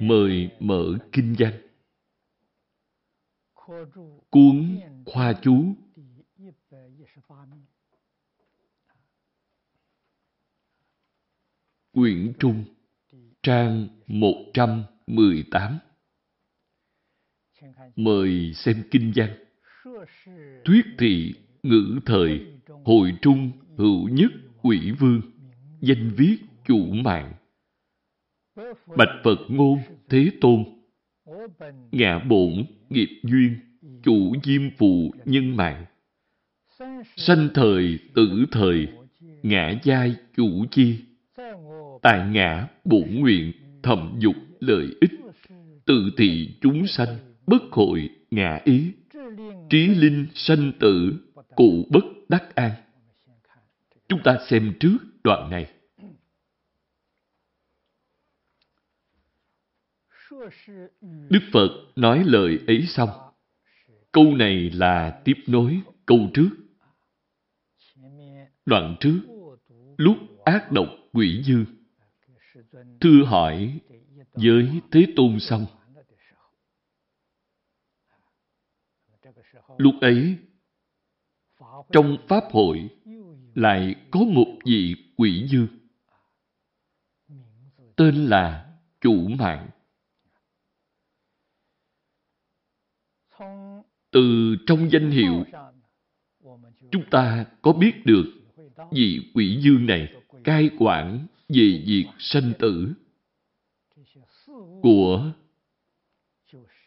Mời mở kinh văn. Cuốn Khoa Chú Quyển Trung, Trang 118 Mời xem kinh văn. Thuyết thị ngữ thời Hội Trung hữu nhất quỷ vương, Danh viết chủ mạng Bạch Phật ngôn Thế Tôn. Ngạ bổn nghiệp duyên, Chủ diêm phụ nhân mạng. Sanh thời tử thời, Ngã giai chủ chi. Tài ngã bổn nguyện Thầm dục lợi ích. Tự thị chúng sanh, Bất hội ngã ý. Trí linh sanh tử, Cụ bất đắc an. Chúng ta xem trước đoạn này. Đức Phật nói lời ấy xong. Câu này là tiếp nối câu trước. Đoạn trước, lúc ác độc quỷ dư thưa hỏi với Thế Tôn xong. Lúc ấy, trong Pháp hội lại có một vị quỷ dư tên là Chủ Mạng. Từ trong danh hiệu, chúng ta có biết được vị quỷ dương này cai quản về việc sanh tử của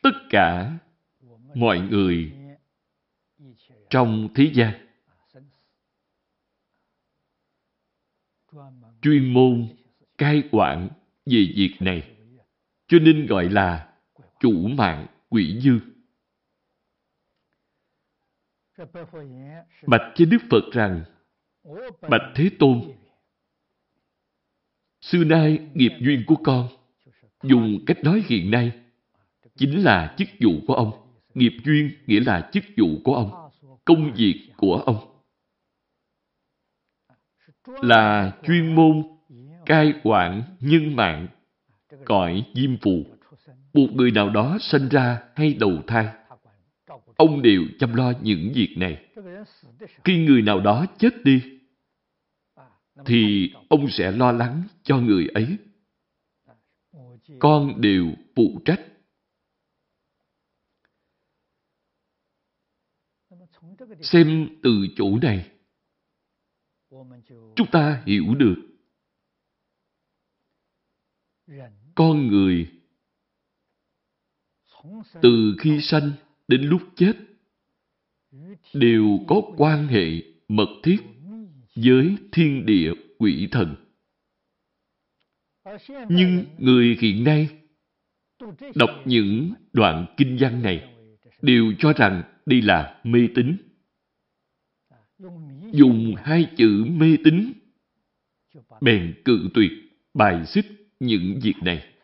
tất cả mọi người trong thế gian. Chuyên môn cai quản về việc này, cho nên gọi là chủ mạng quỷ dương. Bạch với Đức Phật rằng, Bạch Thế Tôn, xưa nay nghiệp duyên của con, dùng cách nói hiện nay, chính là chức vụ của ông. Nghiệp duyên nghĩa là chức vụ của ông, công việc của ông. Là chuyên môn cai quản nhân mạng, cõi diêm phù. Một người nào đó sinh ra hay đầu thai, Ông đều chăm lo những việc này. Khi người nào đó chết đi, thì ông sẽ lo lắng cho người ấy. Con đều phụ trách. Xem từ chỗ này, chúng ta hiểu được con người từ khi sanh đến lúc chết, đều có quan hệ mật thiết với thiên địa quỷ thần. Nhưng người hiện nay đọc những đoạn kinh văn này đều cho rằng đây là mê tín. Dùng hai chữ mê tín bèn cự tuyệt bài xích những việc này.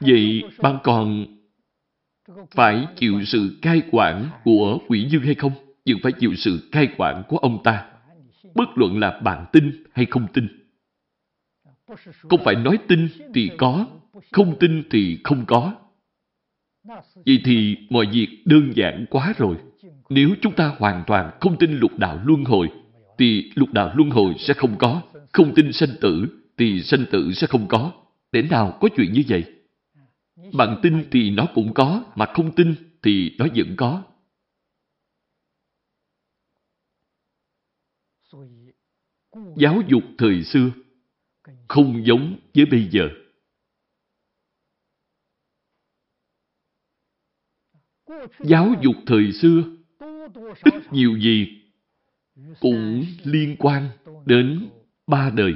Vậy bạn còn phải chịu sự cai quản của quỷ dương hay không? Vẫn phải chịu sự cai quản của ông ta. Bất luận là bạn tin hay không tin. Không phải nói tin thì có, không tin thì không có. Vậy thì mọi việc đơn giản quá rồi. Nếu chúng ta hoàn toàn không tin lục đạo luân hồi, thì lục đạo luân hồi sẽ không có. Không tin sanh tử, thì sanh tử sẽ không có. Để nào có chuyện như vậy? Bạn tin thì nó cũng có, mà không tin thì nó vẫn có. Giáo dục thời xưa không giống với bây giờ. Giáo dục thời xưa ít nhiều gì cũng liên quan đến ba đời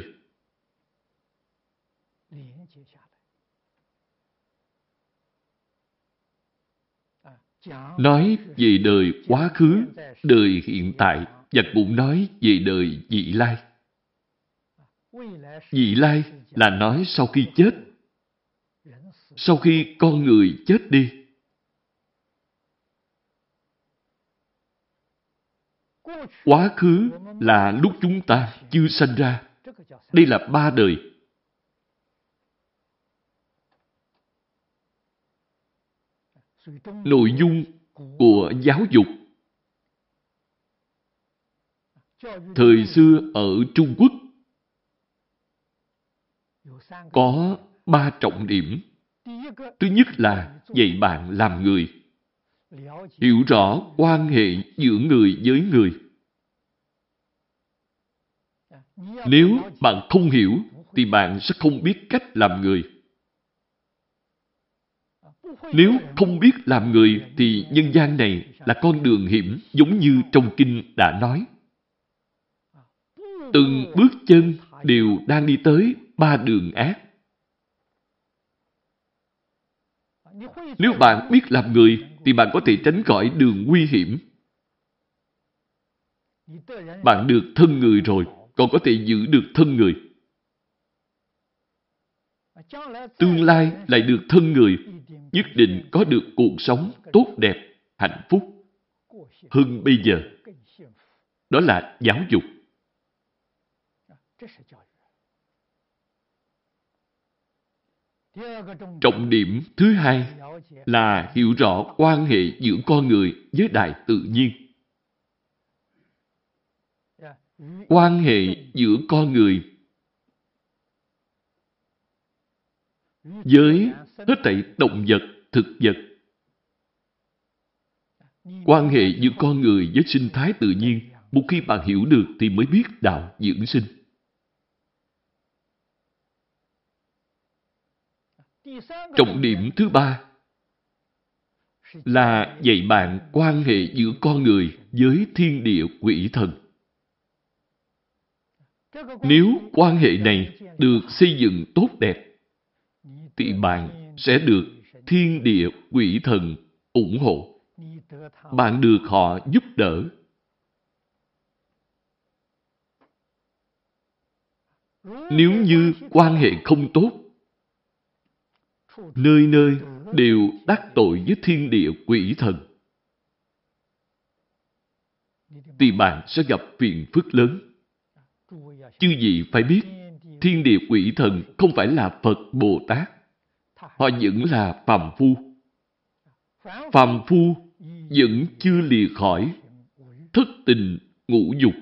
nói về đời quá khứ, đời hiện tại và cũng nói về đời vị lai. Vị lai là nói sau khi chết. Sau khi con người chết đi. Quá khứ là lúc chúng ta chưa sanh ra. Đây là ba đời. Nội dung của giáo dục thời xưa ở Trung Quốc có ba trọng điểm. Thứ nhất là dạy bạn làm người, hiểu rõ quan hệ giữa người với người. Nếu bạn không hiểu, thì bạn sẽ không biết cách làm người. Nếu không biết làm người, thì nhân gian này là con đường hiểm giống như trong kinh đã nói. Từng bước chân đều đang đi tới ba đường ác. Nếu bạn biết làm người, thì bạn có thể tránh khỏi đường nguy hiểm. Bạn được thân người rồi, còn có thể giữ được thân người. Tương lai lại được thân người, nhất định có được cuộc sống tốt đẹp, hạnh phúc hơn bây giờ. Đó là giáo dục. Trọng điểm thứ hai là hiểu rõ quan hệ giữa con người với đại tự nhiên. Quan hệ giữa con người với hết thảy động vật, thực vật. Quan hệ giữa con người với sinh thái tự nhiên, một khi bạn hiểu được thì mới biết đạo dưỡng sinh. Trọng điểm thứ ba là dạy bạn quan hệ giữa con người với thiên địa quỷ thần. Nếu quan hệ này được xây dựng tốt đẹp, thì bạn sẽ được thiên địa quỷ thần ủng hộ. Bạn được họ giúp đỡ. Nếu như quan hệ không tốt, nơi nơi đều đắc tội với thiên địa quỷ thần. Thì bạn sẽ gặp phiền phức lớn. Chư vị phải biết, thiên địa quỷ thần không phải là Phật Bồ Tát. Họ vẫn là phàm phu. Phàm phu vẫn chưa lìa khỏi thất tình ngũ dục.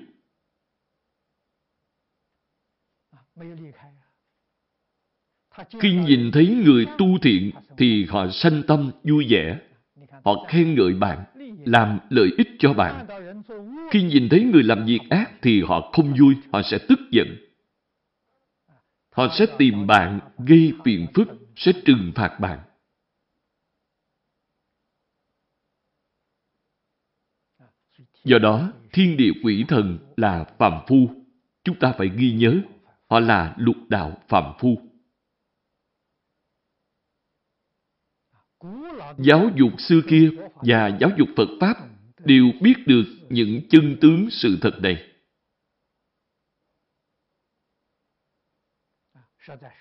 Khi nhìn thấy người tu thiện thì họ sanh tâm vui vẻ. Họ khen ngợi bạn, làm lợi ích cho bạn. Khi nhìn thấy người làm việc ác thì họ không vui, họ sẽ tức giận. Họ sẽ tìm bạn gây phiền phức, sẽ trừng phạt bạn. Do đó, thiên địa quỷ thần là phàm phu. Chúng ta phải ghi nhớ, họ là lục đạo phàm phu. Giáo dục xưa kia và giáo dục Phật Pháp đều biết được những chân tướng sự thật này.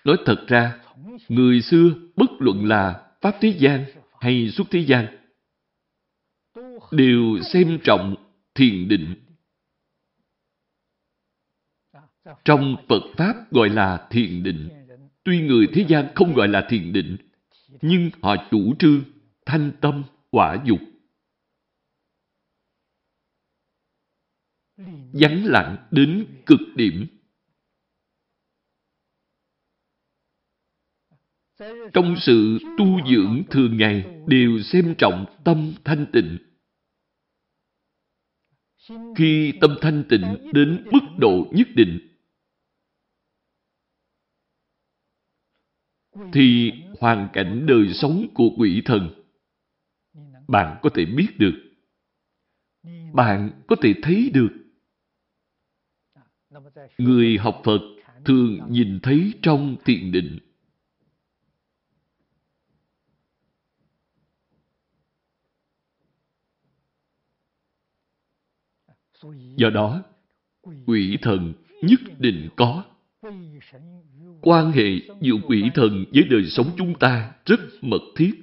Nói thật ra, người xưa bất luận là Pháp Thế gian hay Xuất Thế gian đều xem trọng thiền định. Trong Phật Pháp gọi là thiền định. Tuy người thế gian không gọi là thiền định, nhưng họ chủ trương thanh tâm quả dục. Vắng lặng đến cực điểm. Trong sự tu dưỡng thường ngày đều xem trọng tâm thanh tịnh. Khi tâm thanh tịnh đến mức độ nhất định, thì hoàn cảnh đời sống của quỷ thần bạn có thể biết được bạn có thể thấy được người học phật thường nhìn thấy trong thiền định Do đó, quỷ thần nhất định có. Quan hệ giữa quỷ thần với đời sống chúng ta rất mật thiết.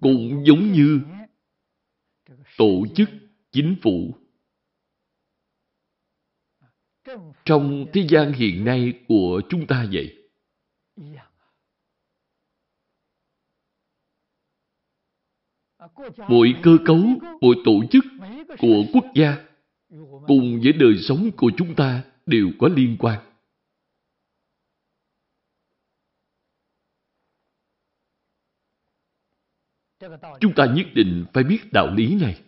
Cũng giống như tổ chức chính phủ. Trong thế gian hiện nay của chúng ta vậy. Mọi cơ cấu, mọi tổ chức của quốc gia cùng với đời sống của chúng ta đều có liên quan. Chúng ta nhất định phải biết đạo lý này.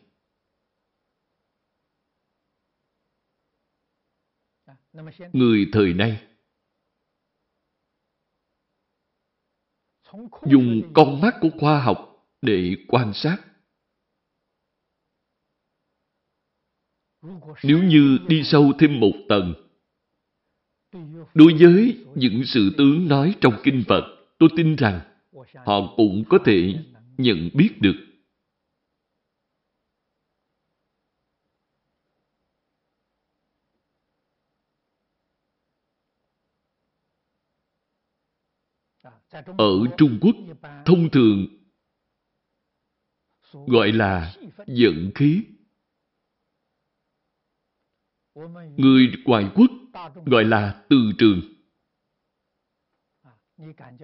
Người thời nay dùng con mắt của khoa học để quan sát. Nếu như đi sâu thêm một tầng, đối với những sự tướng nói trong kinh Phật, tôi tin rằng họ cũng có thể nhận biết được. Ở Trung Quốc, thông thường gọi là dẫn khí. Người ngoại quốc gọi là từ trường.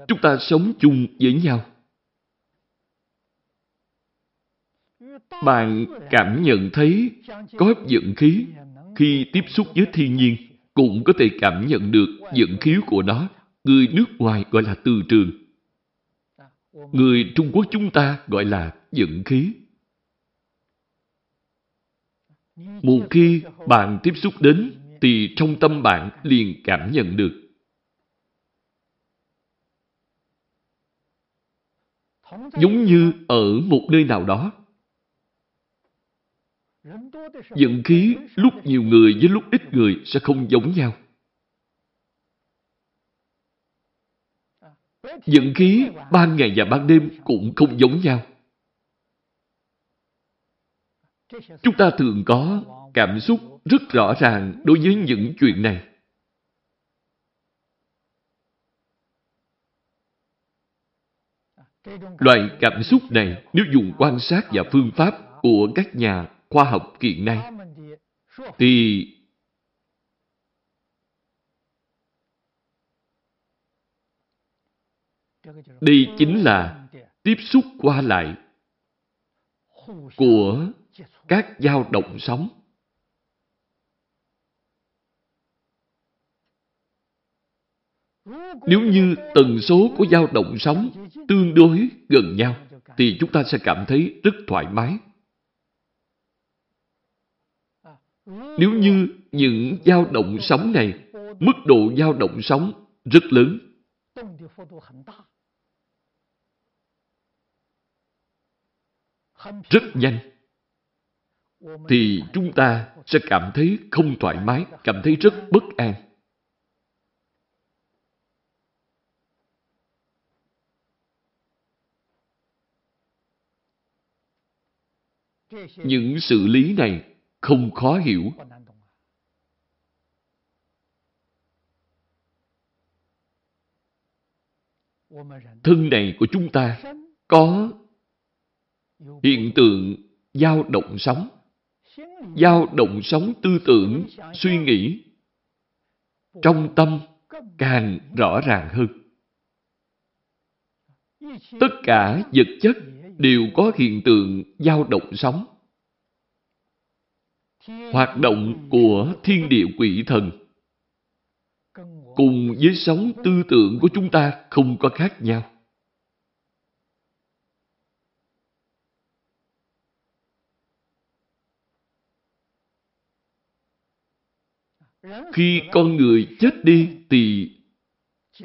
Chúng ta sống chung với nhau. Bạn cảm nhận thấy có dẫn khí khi tiếp xúc với thiên nhiên, cũng có thể cảm nhận được dẫn khí của nó. Người nước ngoài gọi là từ trường. Người Trung Quốc chúng ta gọi là giận khí. Một khi bạn tiếp xúc đến thì trong tâm bạn liền cảm nhận được. Giống như ở một nơi nào đó, Dẫn khí lúc nhiều người với lúc ít người sẽ không giống nhau. Dẫn khí ban ngày và ban đêm cũng không giống nhau. Chúng ta thường có cảm xúc rất rõ ràng đối với những chuyện này. Loại cảm xúc này nếu dùng quan sát và phương pháp của các nhà khoa học hiện nay, thì đây chính là tiếp xúc qua lại của các dao động sóng. Nếu như tần số của dao động sóng tương đối gần nhau, thì chúng ta sẽ cảm thấy rất thoải mái. Nếu như những dao động sóng này, mức độ dao động sóng rất lớn. Rất nhanh. Thì chúng ta sẽ cảm thấy không thoải mái, cảm thấy rất bất an. Những sự lý này không khó hiểu. Thân này của chúng ta có hiện tượng dao động sóng. Dao động sóng tư tưởng, suy nghĩ trong tâm càng rõ ràng hơn. Tất cả vật chất đều có hiện tượng dao động sóng hoạt động của thiên địa quỷ thần cùng với sống tư tưởng của chúng ta không có khác nhau. Khi con người chết đi thì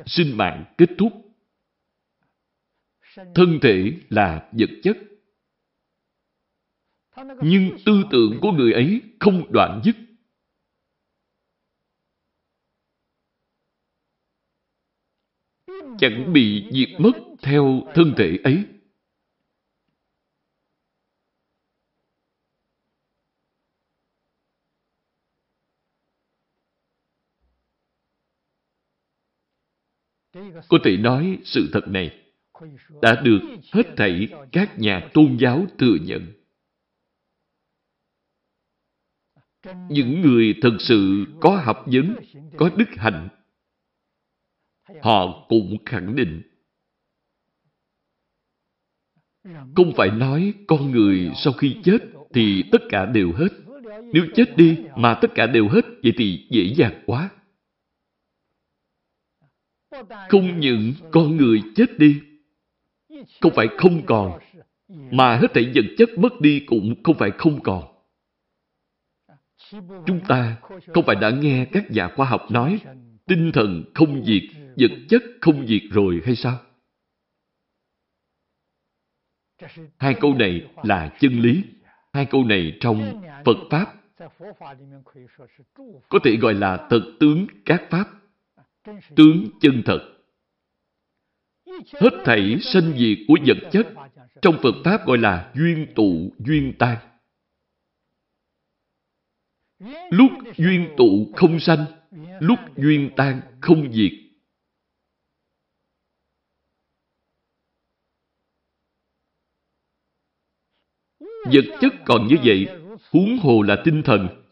sinh mạng kết thúc. Thân thể là vật chất nhưng tư tưởng của người ấy không đoạn dứt. Chẳng bị diệt mất theo thân thể ấy. Có thể nói sự thật này đã được hết thảy các nhà tôn giáo thừa nhận. Những người thật sự có học vấn, có đức hạnh, họ cũng khẳng định không phải nói con người sau khi chết thì tất cả đều hết. Nếu chết đi mà tất cả đều hết, vậy thì dễ dàng quá. Không những con người chết đi, không phải không còn, mà hết thảy vật chất mất đi cũng không phải không còn. Chúng ta không phải đã nghe các nhà khoa học nói tinh thần không diệt, vật chất không diệt rồi hay sao? Hai câu này là chân lý. Hai câu này trong Phật Pháp có thể gọi là thật tướng các Pháp, tướng chân thật. Hết thảy sanh diệt của vật chất trong Phật Pháp gọi là duyên tụ, duyên tan. Lúc duyên tụ không sanh, lúc duyên tan không diệt. Vật chất còn như vậy, huống hồ là tinh thần.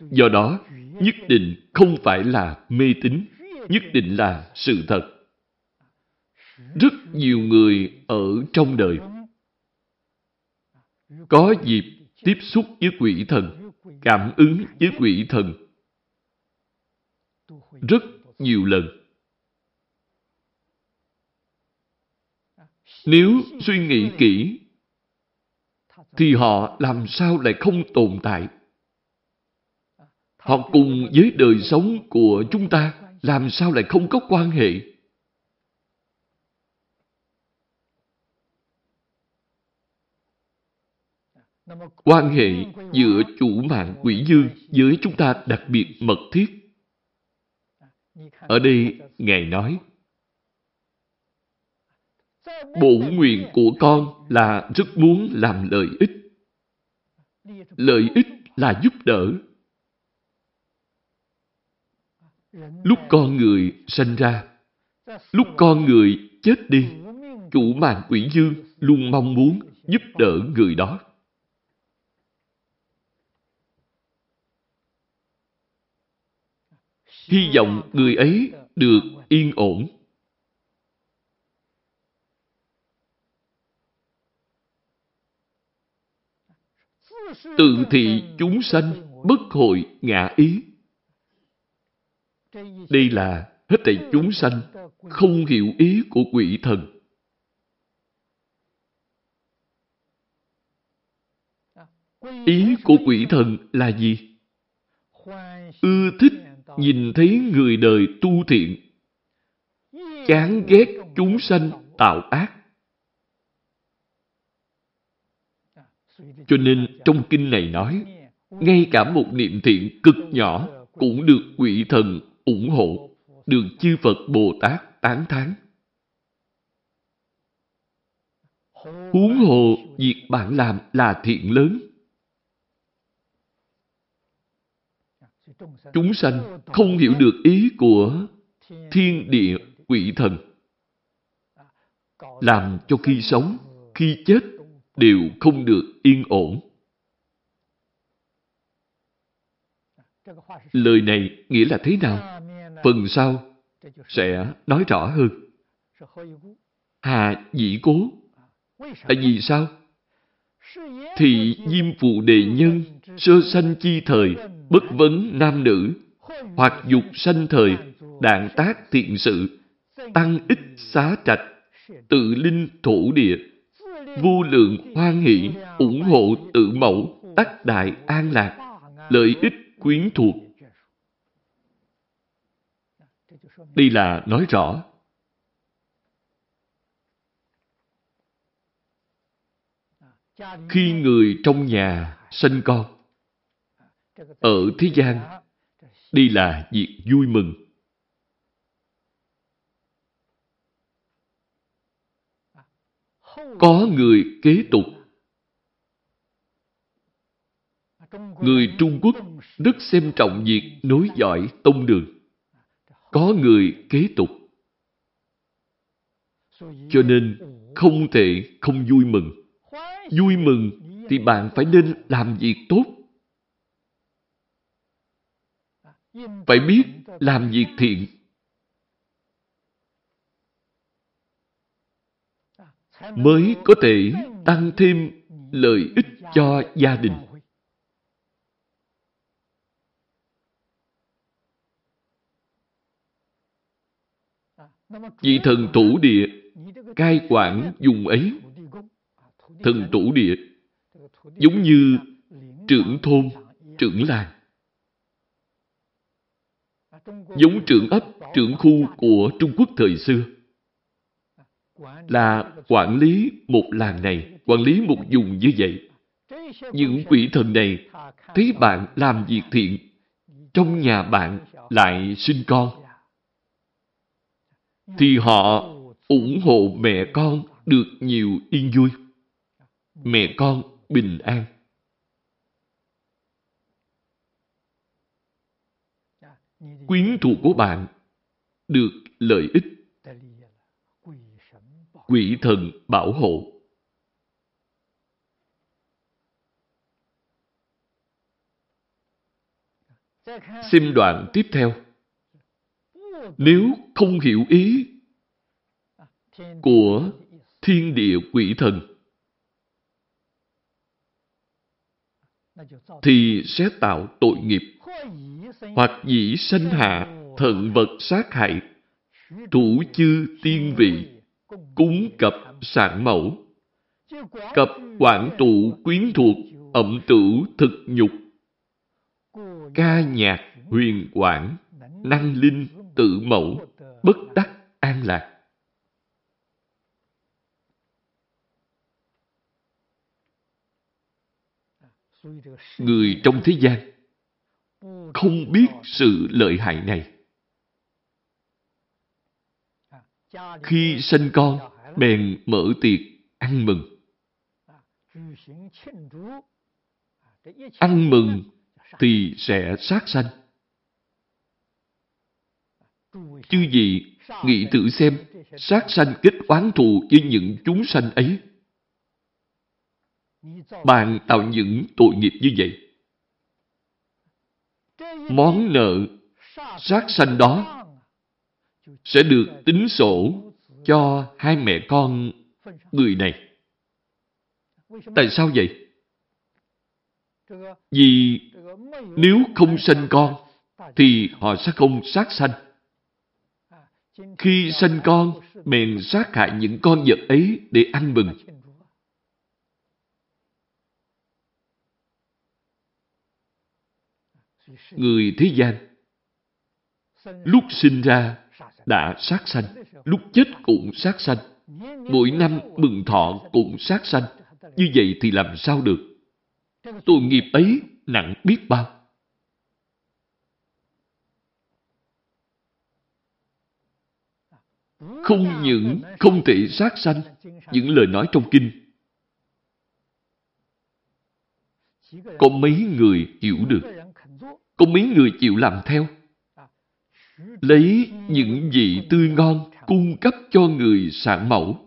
Do đó, nhất định không phải là mê tín, nhất định là sự thật. Rất nhiều người ở trong đời có dịp tiếp xúc với quỷ thần, cảm ứng với quỷ thần rất nhiều lần. Nếu suy nghĩ kỹ, thì họ làm sao lại không tồn tại? Họ cùng với đời sống của chúng ta làm sao lại không có quan hệ? Quan hệ giữa chủ mạng quỷ dương với chúng ta đặc biệt mật thiết. Ở đây, Ngài nói, Bổn nguyện của con là rất muốn làm lợi ích. Lợi ích là giúp đỡ. Lúc con người sanh ra, lúc con người chết đi, chủ mạng quỷ dương luôn mong muốn giúp đỡ người đó. Hy vọng người ấy được yên ổn. Tự thị chúng sanh, bất hội ngã ý. Đây là hết thảy chúng sanh không hiểu ý của quỷ thần. Ý của quỷ thần là gì? Ưa thích nhìn thấy người đời tu thiện, chán ghét chúng sanh tạo ác. Cho nên trong kinh này nói, ngay cả một niệm thiện cực nhỏ cũng được quỷ thần ủng hộ, được chư Phật Bồ Tát tán thán. Huống hồ việc bạn làm là thiện lớn. Chúng sanh không hiểu được ý của thiên địa quỷ thần. Làm cho khi sống, khi chết đều không được yên ổn. Lời này nghĩa là thế nào? Phần sau sẽ nói rõ hơn. Hà dĩ cố là vì sao? Thì diêm phụ đề nhân sơ sanh chi thời, bất vấn nam nữ, hoặc dục sanh thời đạn tác thiện sự, tăng ích xá trạch, tự linh thổ địa, vô lượng hoan hỷ, ủng hộ tự mẫu, tắc đại an lạc, lợi ích quyến thuộc. Đây là nói rõ. Khi người trong nhà sinh con, ở thế gian đây là việc vui mừng. Có người kế tục Người Trung Quốc rất xem trọng việc nối dõi tông đường. Có người kế tục. Cho nên không thể không vui mừng. Vui mừng thì bạn phải nên làm việc tốt. Phải biết làm việc thiện. Mới có thể tăng thêm lợi ích cho gia đình. Vị thần thủ địa cai quản dùng ấy. Thần thủ địa giống như trưởng thôn, trưởng làng. Giống trưởng ấp, trưởng khu của Trung Quốc thời xưa. Là quản lý một làng này, quản lý một vùng như vậy. Những quỷ thần này thấy bạn làm việc thiện, trong nhà bạn lại sinh con, thì họ ủng hộ mẹ con được nhiều yên vui. Mẹ con bình an. Quyến thuộc của bạn được lợi ích. Quỷ thần bảo hộ. Xem đoạn tiếp theo. Nếu không hiểu ý của thiên địa quỷ thần, thì sẽ tạo tội nghiệp hoặc dĩ sanh hạ thận vật sát hại. Thủ chư tiên vị cúng cập sản mẫu, cập quản tụ quyến thuộc ẩm tử thực nhục, ca nhạc huyền quản năng linh tự mẫu bất đắc an lạc người trong thế gian không biết sự lợi hại này. Khi sinh con, bèn mở tiệc ăn mừng. Ăn mừng thì sẽ sát sanh. Chư gì nghĩ thử xem sát sanh kết oán thù với những chúng sanh ấy. Bạn tạo những tội nghiệp như vậy món nợ sát sanh đó sẽ được tính sổ cho hai mẹ con người này. Tại sao vậy? Vì nếu không sanh con, thì họ sẽ không sát sanh. Khi sanh con, bèn sát hại những con vật ấy để ăn mừng. người thế gian lúc sinh ra đã sát sanh lúc chết cũng sát sanh. Mỗi năm mừng thọ cũng sát sanh. Như vậy thì làm sao được? Tội nghiệp ấy nặng biết bao. Không những không thể sát sanh, những lời nói trong kinh có mấy người hiểu được, có mấy người chịu làm theo. Lấy những vị tươi ngon cung cấp cho người sản mẫu.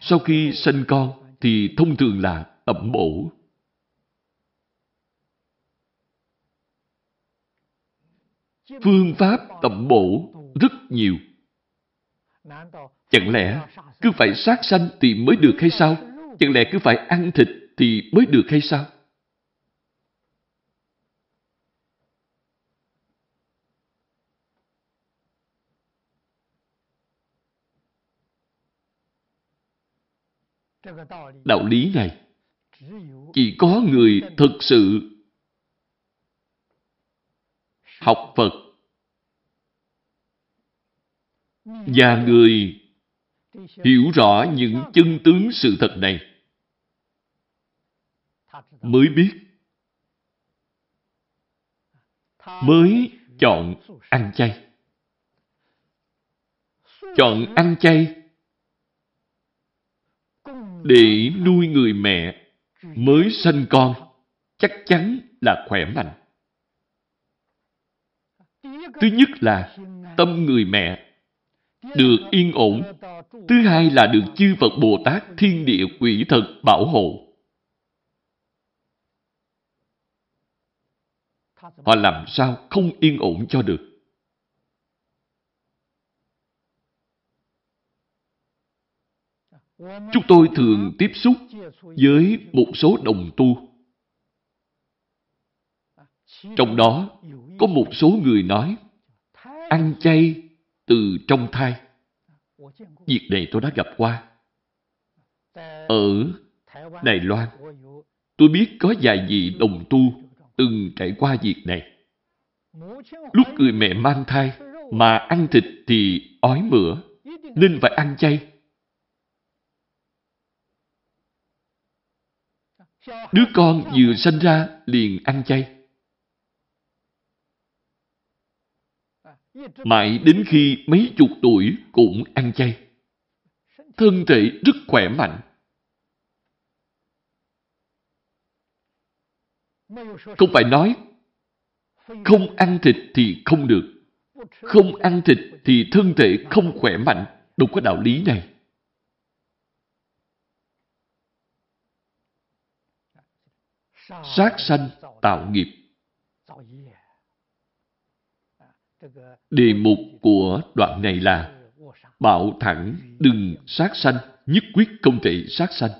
Sau khi sinh con thì thông thường là ẩm bổ. Phương pháp tẩm bổ rất nhiều. Chẳng lẽ cứ phải sát sanh thì mới được hay sao? Chẳng lẽ cứ phải ăn thịt thì mới được hay sao? Đạo lý này, chỉ có người thực sự học Phật và người hiểu rõ những chân tướng sự thật này mới biết mới chọn ăn chay chọn ăn chay để nuôi người mẹ mới sinh con chắc chắn là khỏe mạnh. Thứ nhất là tâm người mẹ được yên ổn. Thứ hai là được chư Phật Bồ Tát thiên địa quỷ thật bảo hộ. Họ làm sao không yên ổn cho được? Chúng tôi thường tiếp xúc với một số đồng tu. Trong đó, có một số người nói, ăn chay từ trong thai. Việc này tôi đã gặp qua. Ở Đài Loan, tôi biết có vài vị đồng tu từng trải qua việc này. Lúc người mẹ mang thai mà ăn thịt thì ói mửa, nên phải ăn chay. Đứa con vừa sinh ra liền ăn chay. Mãi đến khi mấy chục tuổi cũng ăn chay. Thân thể rất khỏe mạnh. Không phải nói, không ăn thịt thì không được. Không ăn thịt thì thân thể không khỏe mạnh. đúng có đạo lý này. Sát sanh tạo nghiệp. Đề mục của đoạn này là bảo thẳng đừng sát sanh, nhất quyết không thể sát sanh.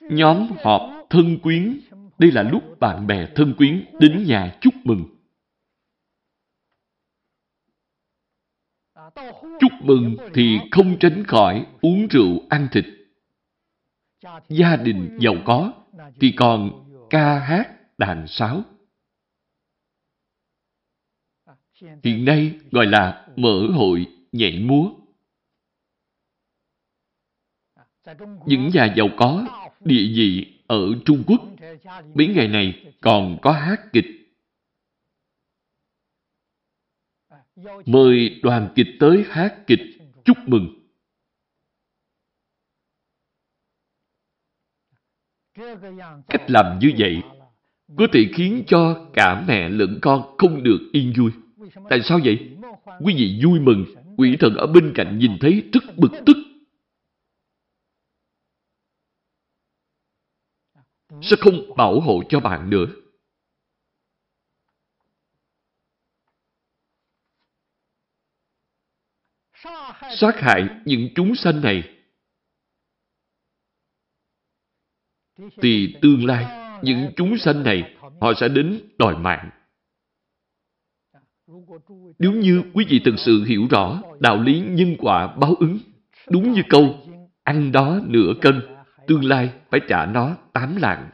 Nhóm họp thân quyến, đây là lúc bạn bè thân quyến đến nhà chúc mừng. Chúc mừng thì không tránh khỏi uống rượu ăn thịt. Gia đình giàu có thì còn ca hát đàn sáo. Hiện nay gọi là mở hội nhảy múa. Những nhà giàu có, địa vị ở Trung Quốc, mấy ngày này còn có hát kịch. Mời đoàn kịch tới hát kịch chúc mừng. Cách làm như vậy có thể khiến cho cả mẹ lẫn con không được yên vui. Tại sao vậy? Quý vị vui mừng, quỷ thần ở bên cạnh nhìn thấy rất bực tức. Sẽ không bảo hộ cho bạn nữa. Sát hại những chúng sanh này thì tương lai những chúng sanh này họ sẽ đến đòi mạng. Nếu như quý vị thực sự hiểu rõ đạo lý nhân quả báo ứng, đúng như câu, ăn đó nửa cân, tương lai phải trả nó tám lạng.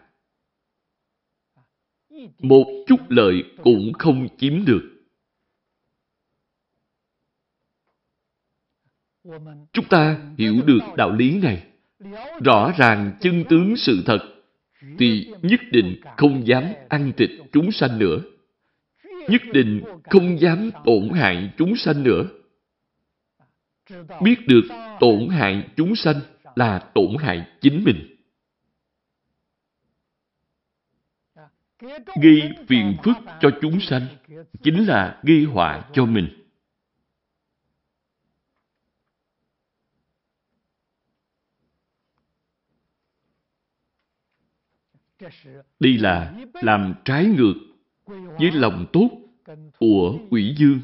Một chút lợi cũng không chiếm được. Chúng ta hiểu được đạo lý này, rõ ràng chân tướng sự thật, thì nhất định không dám ăn thịt chúng sanh nữa nhất định không dám tổn hại chúng sanh nữa. Biết được tổn hại chúng sanh là tổn hại chính mình. Gây phiền phức cho chúng sanh chính là gây họa cho mình. Đây là làm trái ngược với lòng tốt của quỷ dương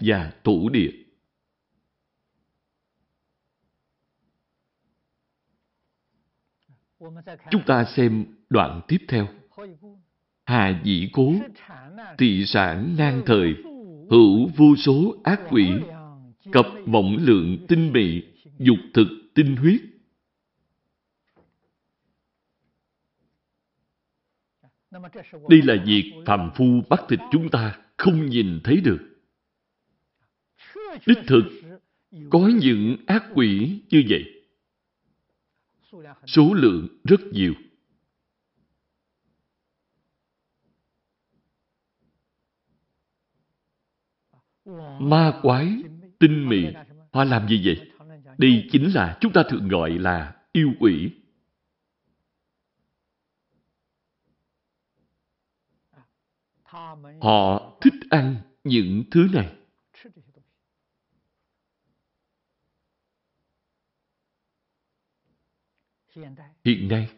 và thủ địa. Chúng ta xem đoạn tiếp theo. Hà dĩ cố, tỳ sản nan thời, hữu vô số ác quỷ, cập vọng lượng tinh mị, dục thực tinh huyết, Đây là việc phàm phu bắt thịt chúng ta không nhìn thấy được. Đích thực, có những ác quỷ như vậy. Số lượng rất nhiều. Ma quái, tinh mị, họ làm gì vậy? Đây chính là chúng ta thường gọi là yêu quỷ. Họ thích ăn những thứ này. Hiện nay,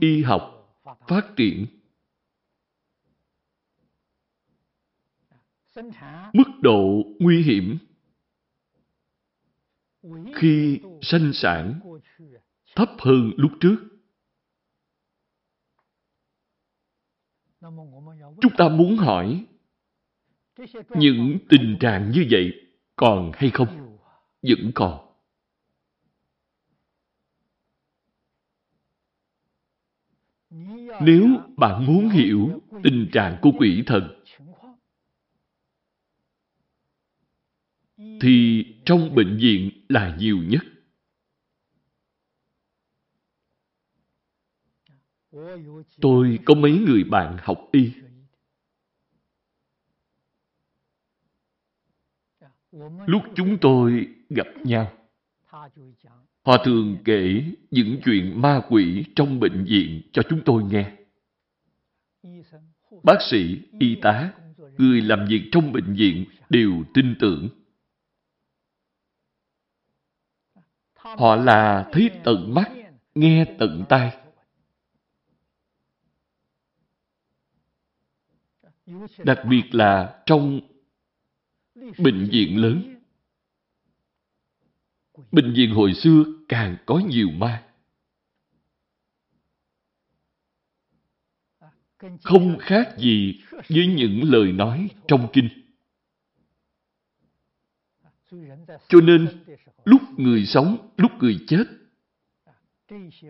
y học phát triển mức độ nguy hiểm khi sanh sản thấp hơn lúc trước. Chúng ta muốn hỏi những tình trạng như vậy còn hay không? Vẫn còn. Nếu bạn muốn hiểu tình trạng của quỷ thần, thì trong bệnh viện là nhiều nhất. Tôi có mấy người bạn học y. Lúc chúng tôi gặp nhau, họ thường kể những chuyện ma quỷ trong bệnh viện cho chúng tôi nghe. Bác sĩ, y tá, người làm việc trong bệnh viện đều tin tưởng. Họ là thấy tận mắt, nghe tận tai. Đặc biệt là trong bệnh viện lớn. Bệnh viện hồi xưa càng có nhiều ma. Không khác gì với những lời nói trong kinh. Cho nên, lúc người sống, lúc người chết,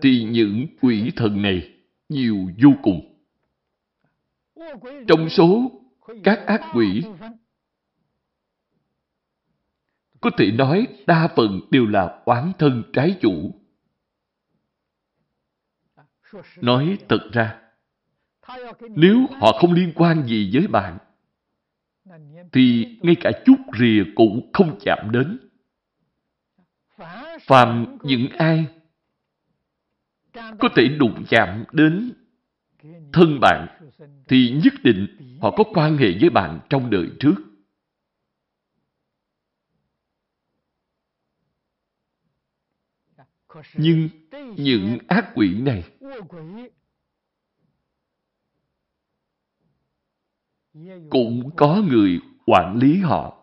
thì những quỷ thần này nhiều vô cùng. Trong số các ác quỷ, có thể nói đa phần đều là oán thân trái chủ. Nói thật ra, nếu họ không liên quan gì với bạn, thì ngay cả chút rìa cũng không chạm đến. Phàm những ai có thể đụng chạm đến thân bạn thì nhất định họ có quan hệ với bạn trong đời trước. Nhưng những ác quỷ này cũng có người quản lý họ.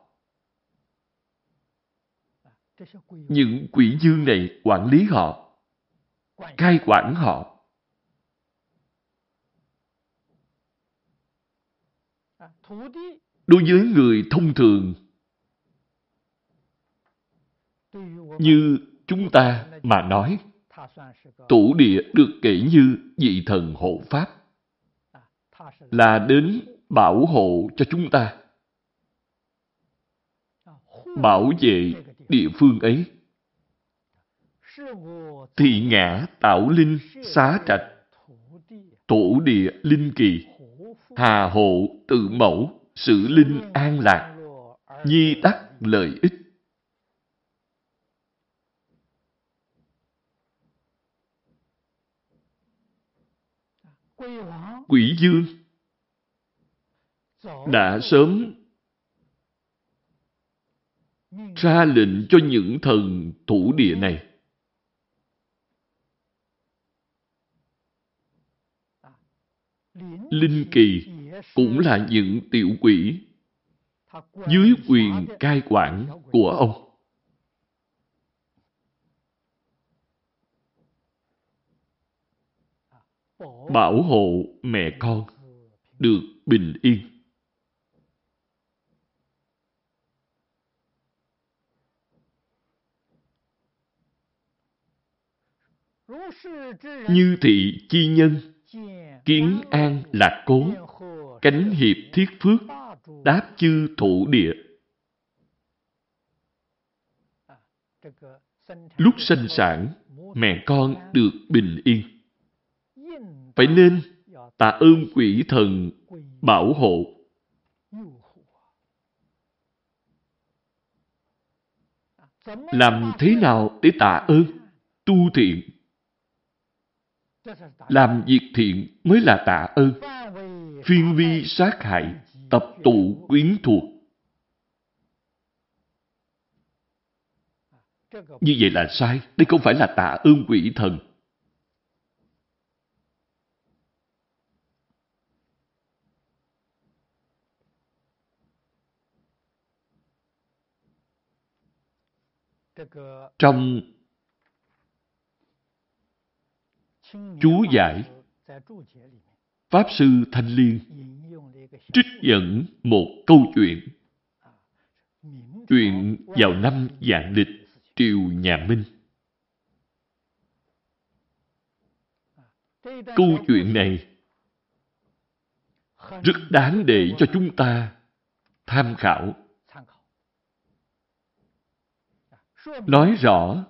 Những quỷ dương này quản lý họ, cai quản họ. Đối với người thông thường, như chúng ta mà nói, tổ địa được kể như vị thần hộ pháp, là đến bảo hộ cho chúng ta. Bảo vệ địa phương. ấy. Thị ngã tạo linh xá trạch, tổ địa linh kỳ, hà hộ tự mẫu, sự linh an lạc, nhi đắc lợi ích. Quỷ dương đã sớm ra lệnh cho những thần thủ địa này linh kỳ cũng là những tiểu quỷ dưới quyền cai quản của ông. Bảo hộ mẹ con được bình yên. Như thị chi nhân, kiến an lạc cố, cánh hiệp thiết phước, đáp chư thủ địa. Lúc sinh sản, mẹ con được bình yên. Phải nên tạ ơn quỷ thần bảo hộ. Làm thế nào để tạ ơn? Tu thiện làm việc thiện mới là tạ ơn. phiên vi sát hại, tập tụ quyến thuộc. Như vậy là sai, đây không phải là tạ ơn quỷ thần. Trong chú giải Pháp Sư Thanh Liên trích dẫn một câu chuyện chuyện vào năm dạng lịch triều nhà Minh. Câu chuyện này rất đáng để cho chúng ta tham khảo. Nói rõ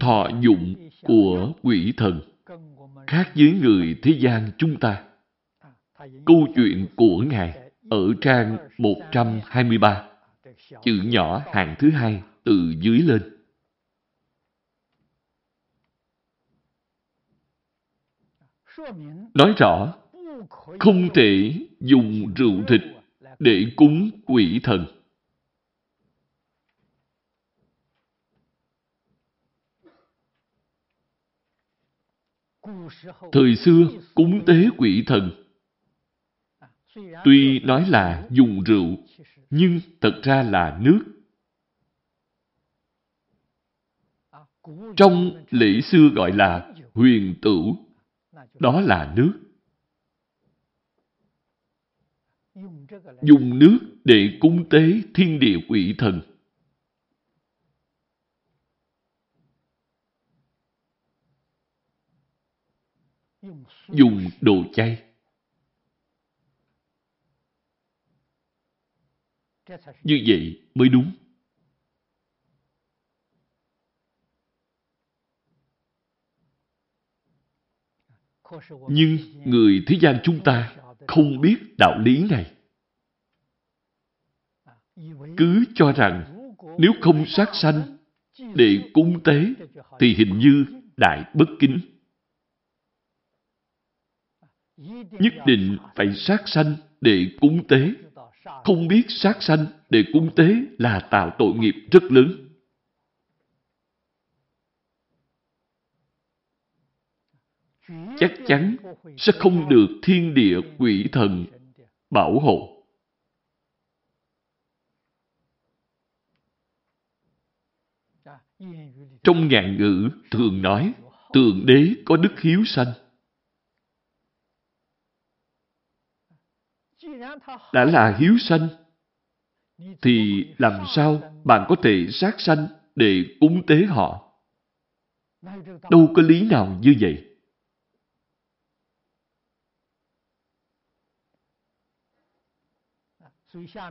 thọ dụng của quỷ thần khác với người thế gian chúng ta. Câu chuyện của Ngài ở trang 123, chữ nhỏ hàng thứ hai từ dưới lên. Nói rõ, không thể dùng rượu thịt để cúng quỷ thần. Thời xưa, cúng tế quỷ thần. Tuy nói là dùng rượu, nhưng thật ra là nước. Trong lễ xưa gọi là huyền tử, đó là nước. Dùng nước để cúng tế thiên địa quỷ thần. Dùng đồ chay. Như vậy mới đúng. Nhưng người thế gian chúng ta không biết đạo lý này. Cứ cho rằng nếu không sát sanh để cúng tế thì hình như đại bất kính. Nhất định phải sát sanh để cúng tế. Không biết sát sanh để cúng tế là tạo tội nghiệp rất lớn. chắc chắn sẽ không được thiên địa quỷ thần bảo hộ. Trong ngạn ngữ thường nói tượng đế có đức hiếu sanh. Đã là hiếu sanh, thì làm sao bạn có thể sát sanh để cúng tế họ? Đâu có lý nào như vậy.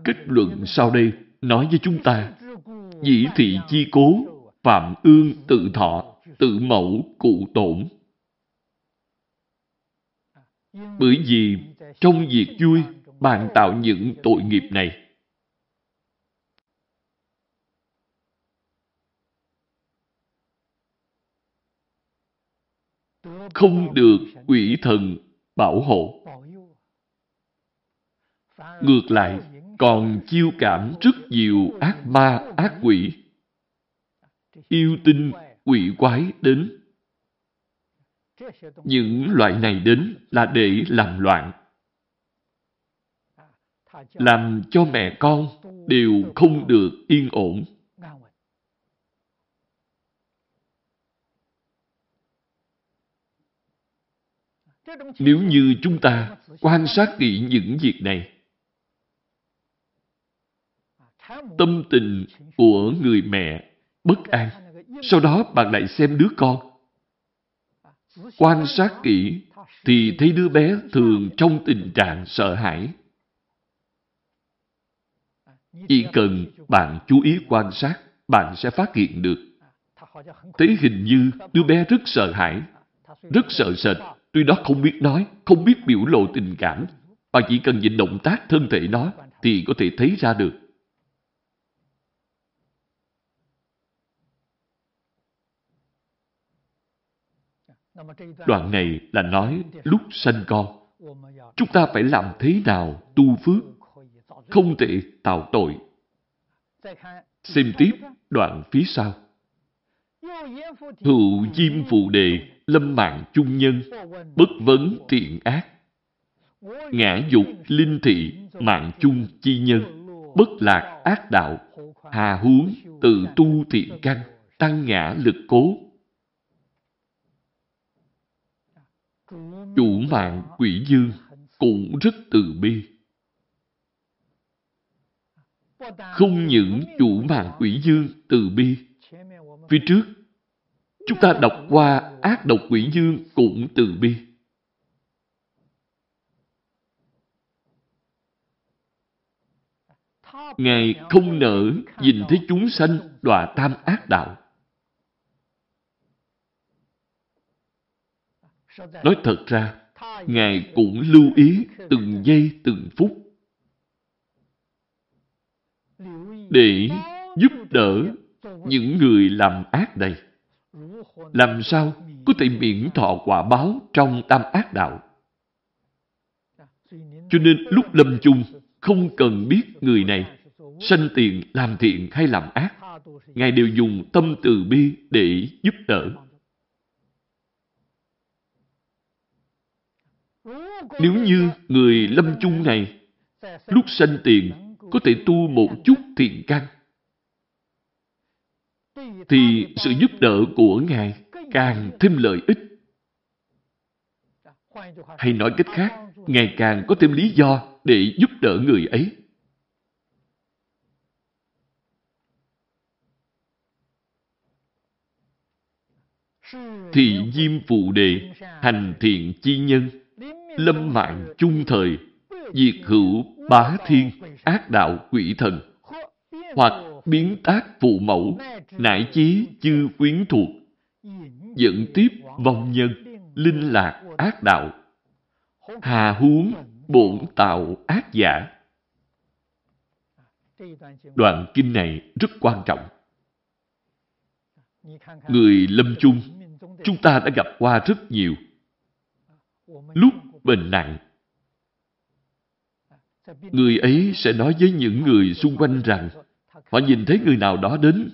Kết luận sau đây nói với chúng ta, dĩ thị chi cố, phạm ương tự thọ, tự mẫu cụ tổn. Bởi vì trong việc vui, bạn tạo những tội nghiệp này. Không được quỷ thần bảo hộ. Ngược lại, còn chiêu cảm rất nhiều ác ma, ác quỷ. Yêu tinh, quỷ quái đến. Những loại này đến là để làm loạn. Làm cho mẹ con đều không được yên ổn. Nếu như chúng ta quan sát kỹ những việc này, tâm tình của người mẹ bất an. Sau đó bạn lại xem đứa con. Quan sát kỹ thì thấy đứa bé thường trong tình trạng sợ hãi. Chỉ cần bạn chú ý quan sát, bạn sẽ phát hiện được. Thấy hình như đứa bé rất sợ hãi, rất sợ sệt, tuy đó không biết nói, không biết biểu lộ tình cảm. Bạn chỉ cần nhìn động tác thân thể nó thì có thể thấy ra được. Đoạn này là nói lúc sanh con, chúng ta phải làm thế nào tu phước, không thể tạo tội. Xem tiếp đoạn phía sau. Hữu diêm phụ đề, lâm mạng chung nhân, bất vấn thiện ác. Ngã dục, linh thị, mạng chung chi nhân, bất lạc ác đạo, hà huống, tự tu thiện căn, tăng ngã lực cố. Chủ mạng quỷ dương cũng rất từ bi. Không những chủ mạng quỷ dương từ bi, phía trước chúng ta đọc qua ác độc quỷ dương cũng từ bi. Ngài không nỡ nhìn thấy chúng sanh đọa tam ác đạo. Nói thật ra, Ngài cũng lưu ý từng giây từng phút để giúp đỡ những người làm ác này. Làm sao có thể miễn thọ quả báo trong tam ác đạo? Cho nên lúc lâm chung, không cần biết người này sanh tiền làm thiện hay làm ác. Ngài đều dùng tâm từ bi để giúp đỡ. Nếu như người lâm chung này lúc sanh tiền có thể tu một chút thiền căn, thì sự giúp đỡ của Ngài càng thêm lợi ích. Hay nói cách khác, ngày càng có thêm lý do để giúp đỡ người ấy. Thị diêm phụ đề, hành thiện chi nhân, lâm mạng chung thời, diệt hữu bá thiên, ác đạo quỷ thần, hoặc biến tác phụ mẫu, nải chí chư quyến thuộc, dẫn tiếp vong nhân, linh lạc ác đạo, hà huống bổn tạo ác giả. Đoạn kinh này rất quan trọng. Người lâm chung, chúng ta đã gặp qua rất nhiều. Lúc bệnh nặng, người ấy sẽ nói với những người xung quanh rằng họ nhìn thấy người nào đó đến.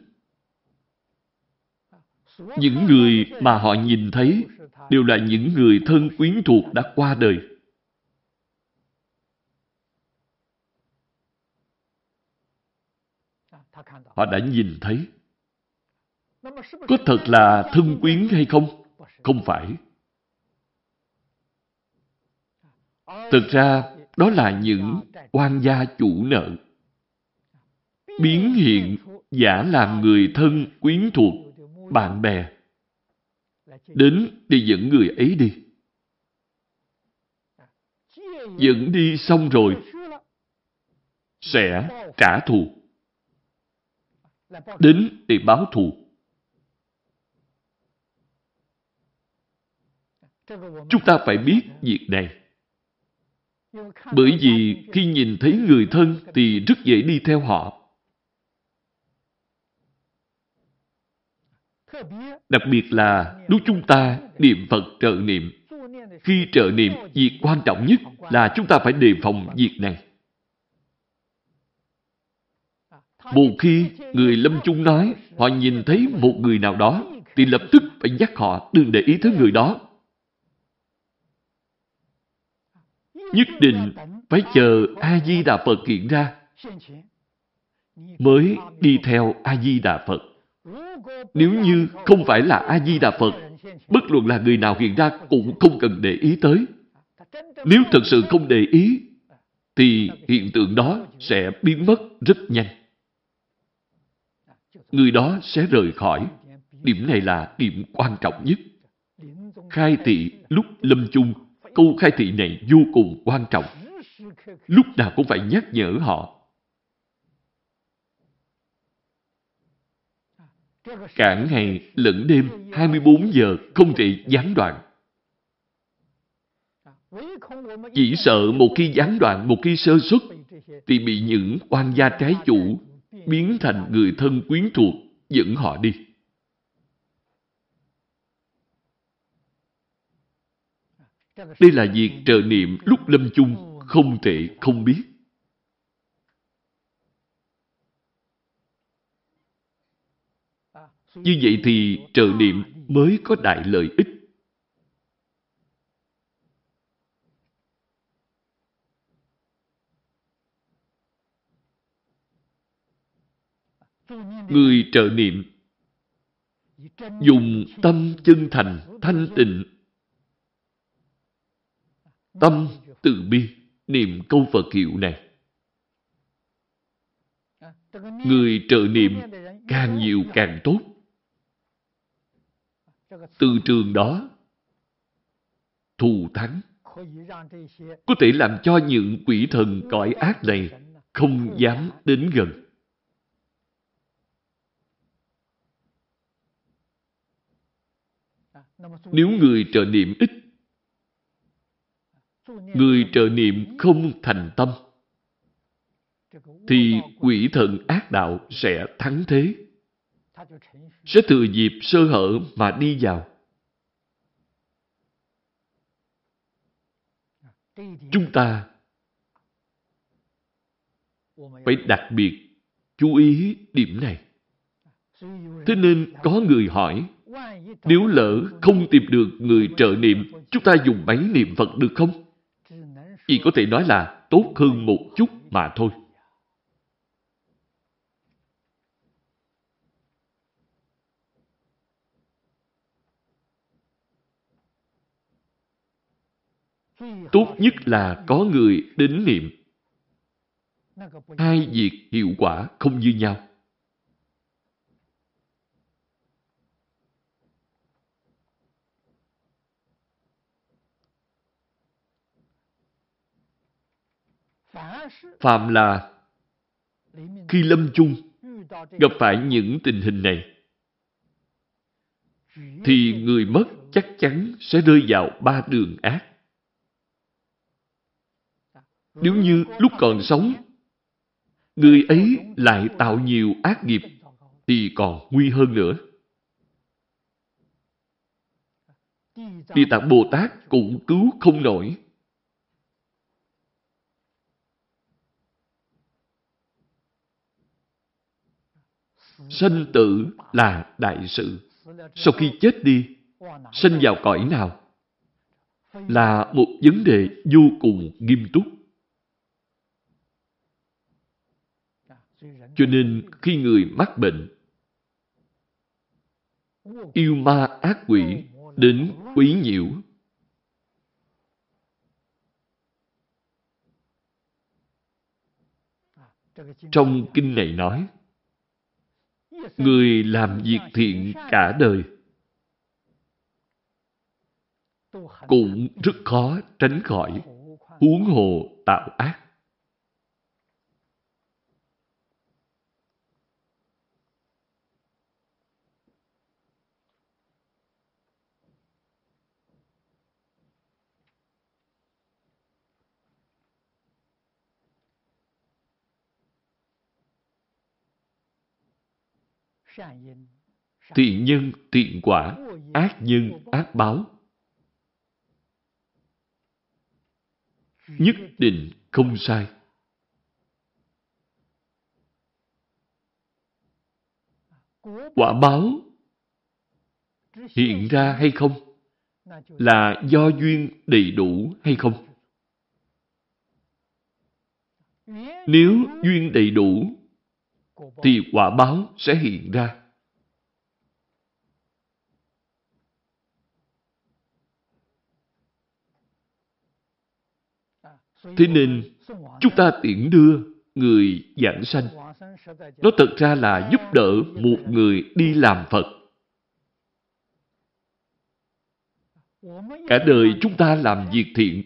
Những người mà họ nhìn thấy đều là những người thân quyến thuộc đã qua đời. Họ đã nhìn thấy. Có thật là thân quyến hay không? Không phải. Thực ra, đó là những quan gia chủ nợ. Biến hiện giả làm người thân, quyến thuộc, bạn bè. Đến đi dẫn người ấy đi. Dẫn đi xong rồi, sẽ trả thù. Đến để báo thù. Chúng ta phải biết việc này. Bởi vì khi nhìn thấy người thân thì rất dễ đi theo họ. Đặc biệt là lúc chúng ta niệm Phật trợ niệm. Khi trợ niệm, việc quan trọng nhất là chúng ta phải đề phòng việc này. Một khi người lâm chung nói họ nhìn thấy một người nào đó thì lập tức phải nhắc họ đừng để ý tới người đó nhất định phải chờ A-di-đà Phật hiện ra mới đi theo A-di-đà Phật. Nếu như không phải là A-di-đà Phật, bất luận là người nào hiện ra cũng không cần để ý tới. Nếu thật sự không để ý, thì hiện tượng đó sẽ biến mất rất nhanh. Người đó sẽ rời khỏi. Điểm này là điểm quan trọng nhất. Khai thị lúc lâm chung Câu khai thị này vô cùng quan trọng. Lúc nào cũng phải nhắc nhở họ. Cả ngày lẫn đêm 24 giờ không thể gián đoạn. Chỉ sợ một khi gián đoạn, một khi sơ xuất, thì bị những oan gia trái chủ biến thành người thân quyến thuộc dẫn họ đi. Đây là việc trợ niệm lúc lâm chung không thể không biết. Như vậy thì trợ niệm mới có đại lợi ích. Người trợ niệm dùng tâm chân thành, thanh tịnh, tâm từ bi, niệm câu Phật hiệu này. Người trợ niệm càng nhiều càng tốt. Từ trường đó, thù thắng có thể làm cho những quỷ thần cõi ác này không dám đến gần. Nếu người trợ niệm ít, người trợ niệm không thành tâm, thì quỷ thần ác đạo sẽ thắng thế, sẽ thừa dịp sơ hở mà đi vào. Chúng ta phải đặc biệt chú ý điểm này. Thế nên có người hỏi, nếu lỡ không tìm được người trợ niệm, chúng ta dùng máy niệm Phật được không? Chỉ có thể nói là tốt hơn một chút mà thôi. Tốt nhất là có người đến niệm. Hai việc hiệu quả không như nhau. Phạm là khi lâm chung gặp phải những tình hình này thì người mất chắc chắn sẽ rơi vào ba đường ác. Nếu như lúc còn sống, người ấy lại tạo nhiều ác nghiệp thì còn nguy hơn nữa. Địa Tạng Bồ Tát cũng cứu không nổi. Sanh tử là đại sự. Sau khi chết đi, sanh vào cõi nào? Là một vấn đề vô cùng nghiêm túc. Cho nên khi người mắc bệnh, yêu ma ác quỷ đến quấy nhiễu, Trong kinh này nói, người làm việc thiện cả đời cũng rất khó tránh khỏi huống hồ tạo ác. Thiện nhân thiện quả, ác nhân ác báo. Nhất định không sai. Quả báo hiện ra hay không là do duyên đầy đủ hay không? Nếu duyên đầy đủ thì quả báo sẽ hiện ra. Thế nên, chúng ta tiễn đưa người giảng sanh. Nó thật ra là giúp đỡ một người đi làm Phật. Cả đời chúng ta làm việc thiện.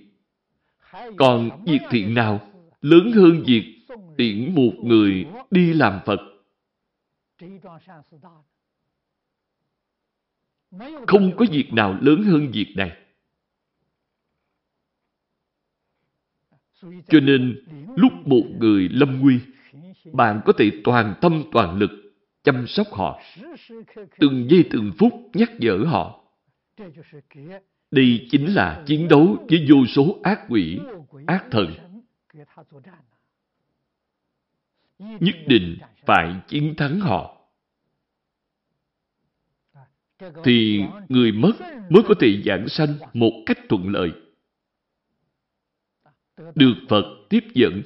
Còn việc thiện nào lớn hơn việc tiễn một người đi làm Phật. Không có việc nào lớn hơn việc này. Cho nên, lúc một người lâm nguy, bạn có thể toàn tâm toàn lực chăm sóc họ, từng giây từng phút nhắc nhở họ. Đây chính là chiến đấu với vô số ác quỷ, ác thần. Nhất định phải chiến thắng họ. Thì người mất mới có thể giảng sanh một cách thuận lợi. Được Phật tiếp dẫn.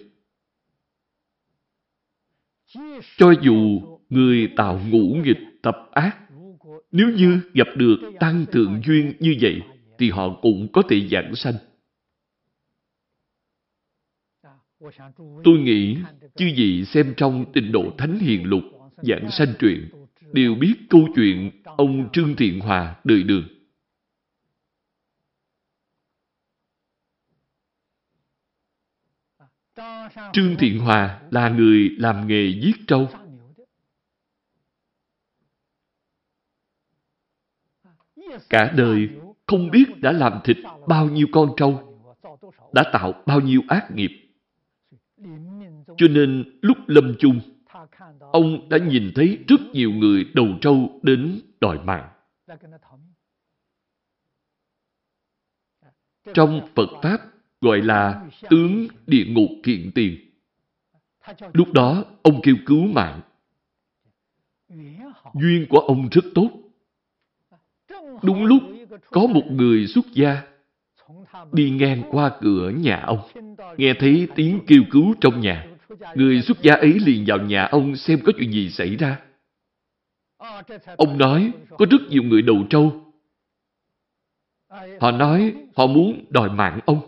Cho dù người tạo ngũ nghịch tập ác, nếu như gặp được tăng thượng duyên như vậy, thì họ cũng có thể giảng sanh. Tôi nghĩ, chư vị xem trong tình độ Thánh Hiền Lục, giảng sanh truyện, đều biết câu chuyện ông Trương Thiện Hòa đời đường. Trương Thiện Hòa là người làm nghề giết trâu. Cả đời không biết đã làm thịt bao nhiêu con trâu, đã tạo bao nhiêu ác nghiệp. Cho nên lúc lâm chung, ông đã nhìn thấy rất nhiều người đầu trâu đến đòi mạng. Trong Phật Pháp gọi là tướng địa ngục kiện tiền. Lúc đó, ông kêu cứu mạng. Duyên của ông rất tốt. Đúng lúc, có một người xuất gia đi ngang qua cửa nhà ông, nghe thấy tiếng kêu cứu trong nhà. Người xuất gia ấy liền vào nhà ông xem có chuyện gì xảy ra. Ông nói, có rất nhiều người đầu trâu. Họ nói, họ muốn đòi mạng ông.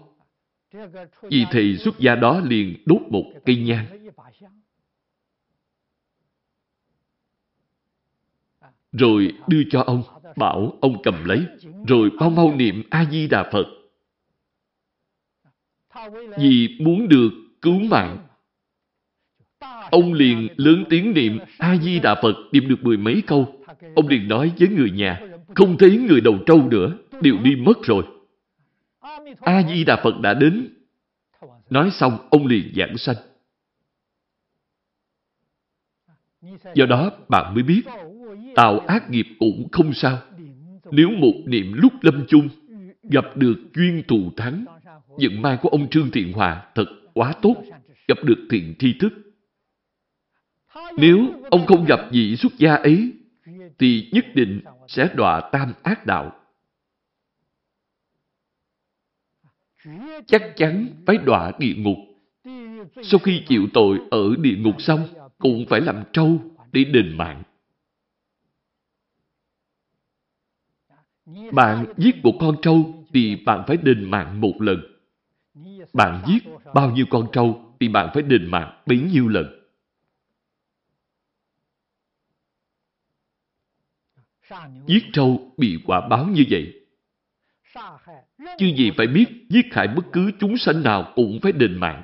Vì thầy xuất gia đó liền đốt một cây nhang. Rồi đưa cho ông, bảo ông cầm lấy, rồi mau mau niệm A-di-đà Phật. Vì muốn được cứu mạng, ông liền lớn tiếng niệm A-di-đà Phật niệm được mười mấy câu. Ông liền nói với người nhà, không thấy người đầu trâu nữa, đều đi mất rồi. A-di-đà Phật đã đến. Nói xong, ông liền giảng sanh. Do đó, bạn mới biết, tạo ác nghiệp cũng không sao. Nếu một niệm lúc lâm chung, gặp được duyên thù thắng, vận may của ông Trương Thiện Hòa thật quá tốt, gặp được thiện tri thức. Nếu ông không gặp vị xuất gia ấy, thì nhất định sẽ đọa tam ác đạo. chắc chắn phải đọa địa ngục. Sau khi chịu tội ở địa ngục xong, cũng phải làm trâu để đền mạng. Bạn giết một con trâu thì bạn phải đền mạng một lần. Bạn giết bao nhiêu con trâu thì bạn phải đền mạng bấy nhiêu lần. Giết trâu bị quả báo như vậy Chứ gì phải biết giết hại bất cứ chúng sanh nào cũng phải đền mạng.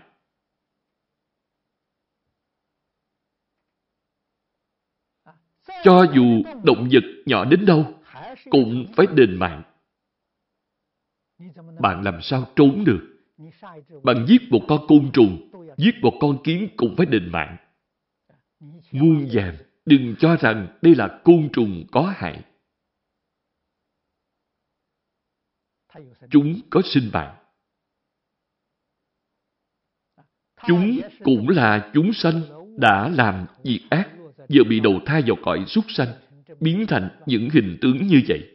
Cho dù động vật nhỏ đến đâu, cũng phải đền mạng. Bạn làm sao trốn được? Bạn giết một con côn trùng, giết một con kiến cũng phải đền mạng. Muôn vàng, đừng cho rằng đây là côn trùng có hại. Chúng có sinh mạng. Chúng cũng là chúng sanh đã làm việc ác, giờ bị đầu thai vào cõi súc sanh, biến thành những hình tướng như vậy.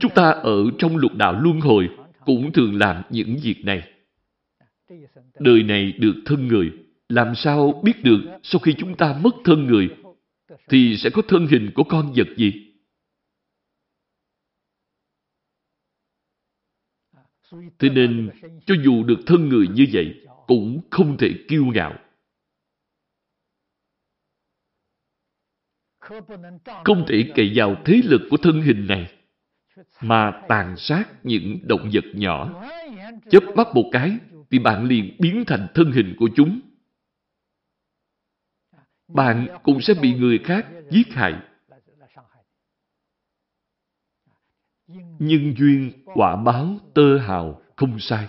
Chúng ta ở trong lục đạo luân hồi cũng thường làm những việc này. Đời này được thân người, làm sao biết được sau khi chúng ta mất thân người thì sẽ có thân hình của con vật gì? Thế nên, cho dù được thân người như vậy, cũng không thể kiêu ngạo. Không thể cậy vào thế lực của thân hình này, mà tàn sát những động vật nhỏ. Chớp mắt một cái, thì bạn liền biến thành thân hình của chúng. Bạn cũng sẽ bị người khác giết hại. Nhân duyên quả báo tơ hào không sai.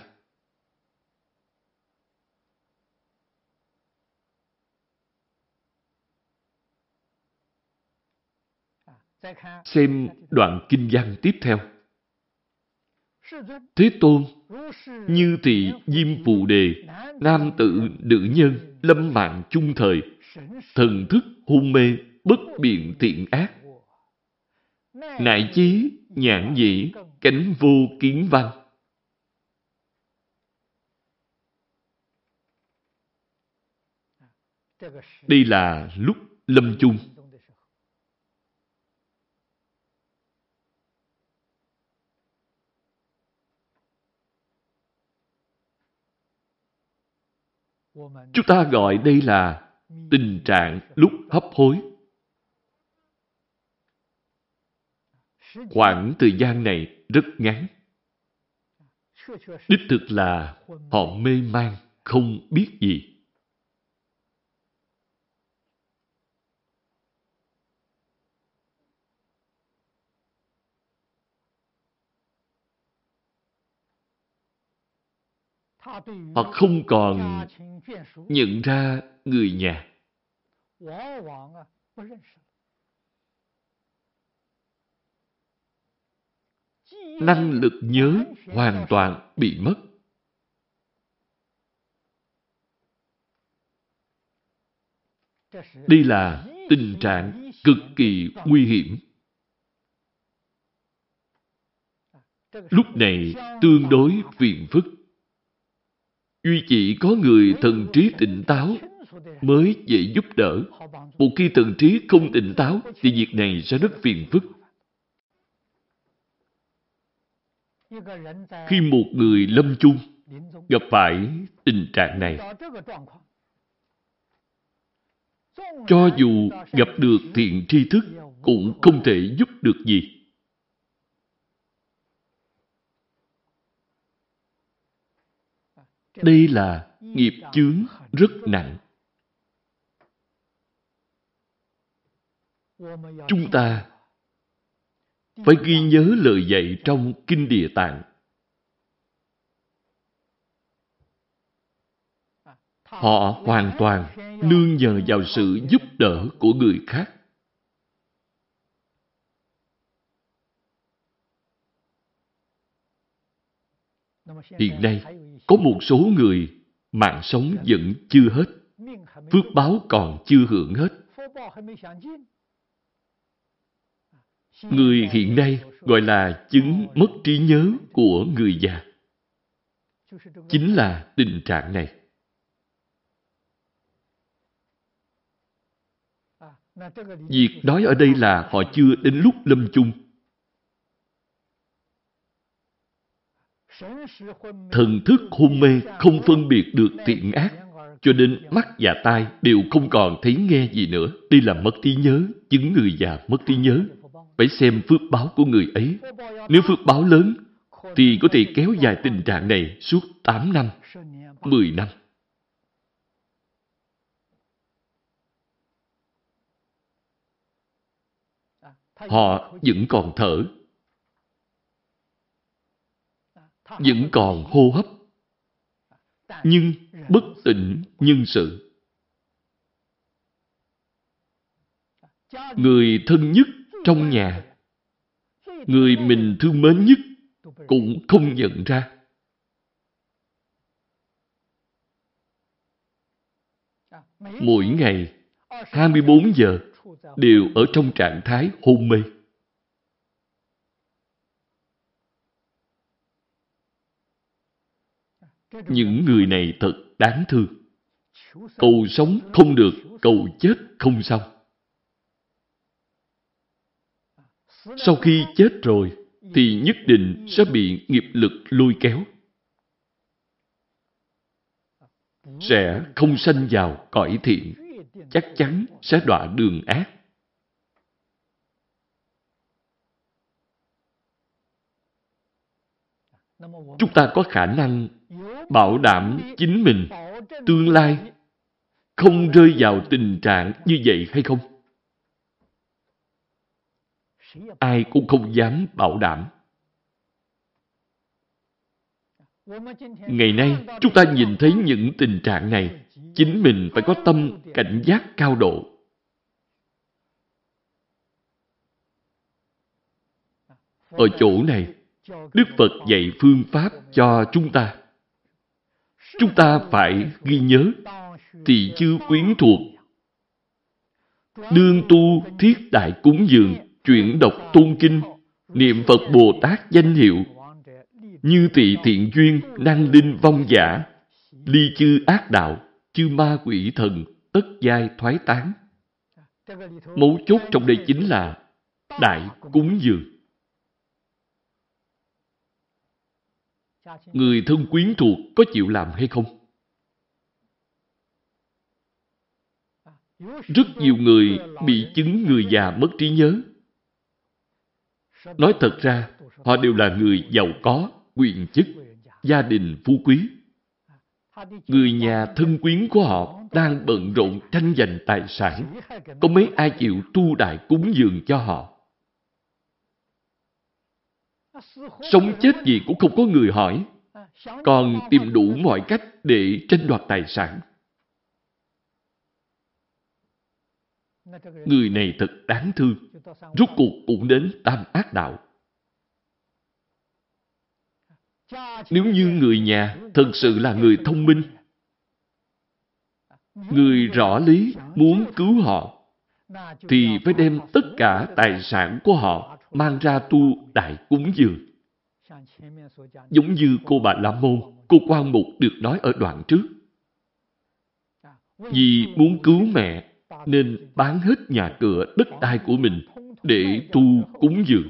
Xem đoạn kinh văn tiếp theo. Thế Tôn, như thị diêm phù đề, nam tử, nữ nhân, lâm mạng chung thời, thần thức hôn mê, bất biện thiện ác, nại chí, nhãn dĩ, cánh vô kiến văn. Đây là lúc lâm chung. Chúng ta gọi đây là tình trạng lúc hấp hối. Khoảng thời gian này rất ngắn. Đích thực là họ mê man, không biết gì. Họ không còn nhận ra người nhà. Năng lực nhớ hoàn toàn bị mất. Đây là tình trạng cực kỳ nguy hiểm. Lúc này tương đối phiền phức. Duy chỉ có người thần trí tỉnh táo mới dễ giúp đỡ. Một khi thần trí không tỉnh táo thì việc này sẽ rất phiền phức. Khi một người lâm chung gặp phải tình trạng này, cho dù gặp được thiện tri thức cũng không thể giúp được gì. Đây là nghiệp chướng rất nặng. Chúng ta phải ghi nhớ lời dạy trong Kinh Địa Tạng. Họ hoàn toàn nương nhờ vào sự giúp đỡ của người khác. Hiện nay, có một số người mạng sống vẫn chưa hết, phước báo còn chưa hưởng hết. Người hiện nay gọi là chứng mất trí nhớ của người già. Chính là tình trạng này. Việc nói ở đây là họ chưa đến lúc lâm chung. Thần thức hôn mê không phân biệt được thiện ác, cho nên mắt và tai đều không còn thấy nghe gì nữa. Đây là mất trí nhớ, chứng người già mất trí nhớ. Phải xem phước báo của người ấy. Nếu phước báo lớn, thì có thể kéo dài tình trạng này suốt 8 năm, 10 năm. Họ vẫn còn thở, vẫn còn hô hấp, nhưng bất tỉnh nhân sự. Người thân nhất trong nhà, người mình thương mến nhất cũng không nhận ra. Mỗi ngày, 24 giờ đều ở trong trạng thái hôn mê. Những người này thật đáng thương. Cầu sống không được, cầu chết không xong. Sau khi chết rồi, thì nhất định sẽ bị nghiệp lực lôi kéo. Sẽ không sanh vào cõi thiện, chắc chắn sẽ đọa đường ác. Chúng ta có khả năng bảo đảm chính mình tương lai không rơi vào tình trạng như vậy hay không? Ai cũng không dám bảo đảm. Ngày nay, chúng ta nhìn thấy những tình trạng này, chính mình phải có tâm cảnh giác cao độ. Ở chỗ này, Đức Phật dạy phương pháp cho chúng ta. Chúng ta phải ghi nhớ tỳ chư quyến thuộc. Đương tu thiết đại cúng dường, chuyển đọc tôn kinh, niệm Phật Bồ Tát danh hiệu, như tỳ thiện duyên năng linh vong giả, ly chư ác đạo, chư ma quỷ thần, tất giai thoái tán. Mấu chốt trong đây chính là đại cúng dường. Người thân quyến thuộc có chịu làm hay không? Rất nhiều người bị chứng người già mất trí nhớ. Nói thật ra, họ đều là người giàu có, quyền chức, gia đình phú quý. Người nhà thân quyến của họ đang bận rộn tranh giành tài sản. Có mấy ai chịu tu đại cúng dường cho họ? Sống chết gì cũng không có người hỏi. Còn tìm đủ mọi cách để tranh đoạt tài sản. Người này thật đáng thương. Rốt cuộc cũng đến tam ác đạo. Nếu như người nhà thật sự là người thông minh, người rõ lý muốn cứu họ, thì phải đem tất cả tài sản của họ mang ra tu đại cúng dường. Giống như cô bà la môn cô quan mục được nói ở đoạn trước. Vì muốn cứu mẹ nên bán hết nhà cửa đất đai của mình để tu cúng dường.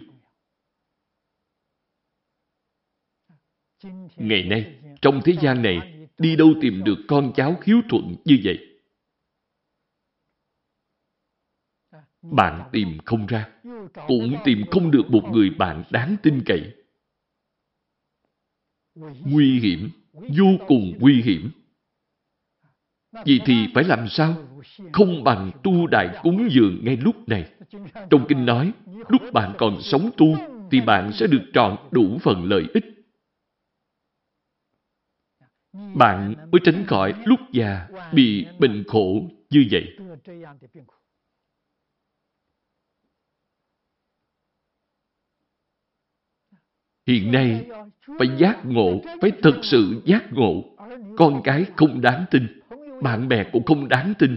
Ngày nay, trong thế gian này, đi đâu tìm được con cháu hiếu thuận như vậy? Bạn tìm không ra, cũng tìm không được một người bạn đáng tin cậy. Nguy hiểm, vô cùng nguy hiểm. Vậy thì phải làm sao? Không bằng tu đại cúng dường ngay lúc này. Trong kinh nói, lúc bạn còn sống tu, thì bạn sẽ được trọn đủ phần lợi ích bạn mới tránh khỏi lúc già bị bệnh khổ như vậy. Hiện nay, phải giác ngộ, phải thực sự giác ngộ. Con cái không đáng tin, bạn bè cũng không đáng tin.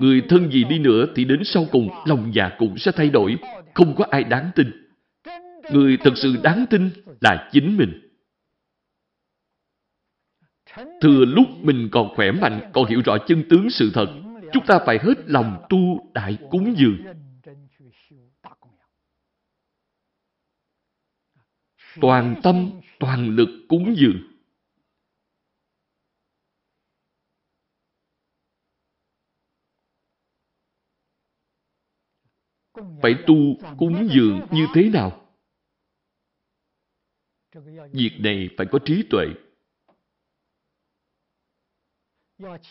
Người thân gì đi nữa thì đến sau cùng lòng già cũng sẽ thay đổi. Không có ai đáng tin. Người thật sự đáng tin là chính mình. Thừa lúc mình còn khỏe mạnh, còn hiểu rõ chân tướng sự thật, chúng ta phải hết lòng tu đại cúng dường. Toàn tâm, toàn lực cúng dường. Phải tu cúng dường như thế nào? Việc này phải có trí tuệ,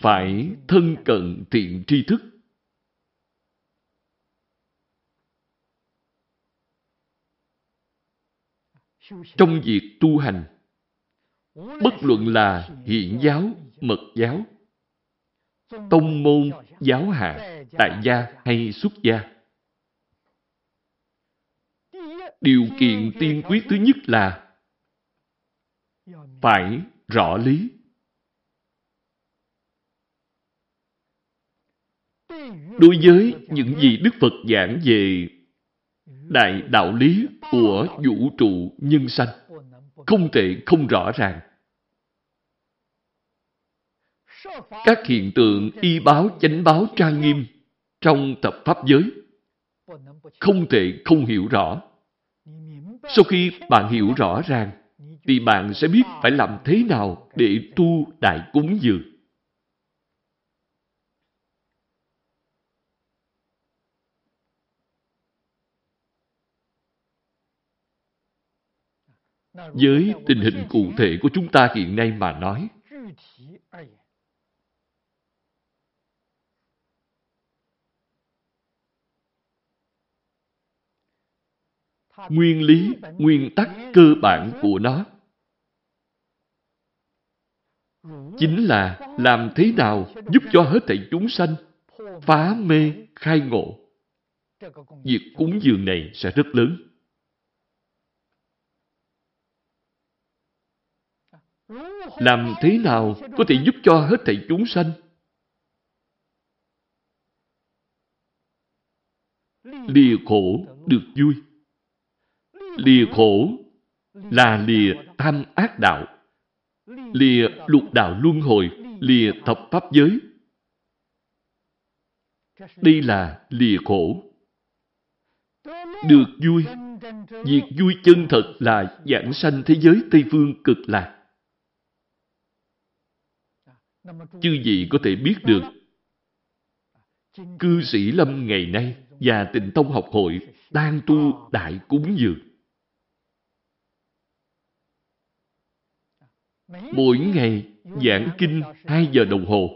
phải thân cận thiện tri thức. Trong việc tu hành, bất luận là hiện giáo, mật giáo, tông môn, giáo hạ, tại gia hay xuất gia, điều kiện tiên quyết thứ nhất là phải rõ lý. Đối với những gì Đức Phật giảng về đại đạo lý của vũ trụ nhân sanh không thể không rõ ràng. Các hiện tượng y báo, chánh báo, trang nghiêm trong tập pháp giới không thể không hiểu rõ. Sau khi bạn hiểu rõ ràng, thì bạn sẽ biết phải làm thế nào để tu đại cúng dường. Với tình hình cụ thể của chúng ta hiện nay mà nói, nguyên lý, nguyên tắc cơ bản của nó chính là làm thế nào giúp cho hết thảy chúng sanh phá mê khai ngộ. Việc cúng dường này sẽ rất lớn. Làm thế nào có thể giúp cho hết thảy chúng sanh? Lìa khổ được vui. Lìa khổ là lìa tham ác đạo, lìa lục đạo luân hồi, lìa thập pháp giới. Đây là lìa khổ. Được vui, việc vui chân thật là giảng sanh thế giới Tây Phương cực lạc. Chư vị có thể biết được cư sĩ Lâm ngày nay và tịnh tông học hội đang tu đại cúng dường. Mỗi ngày giảng kinh 2 giờ đồng hồ.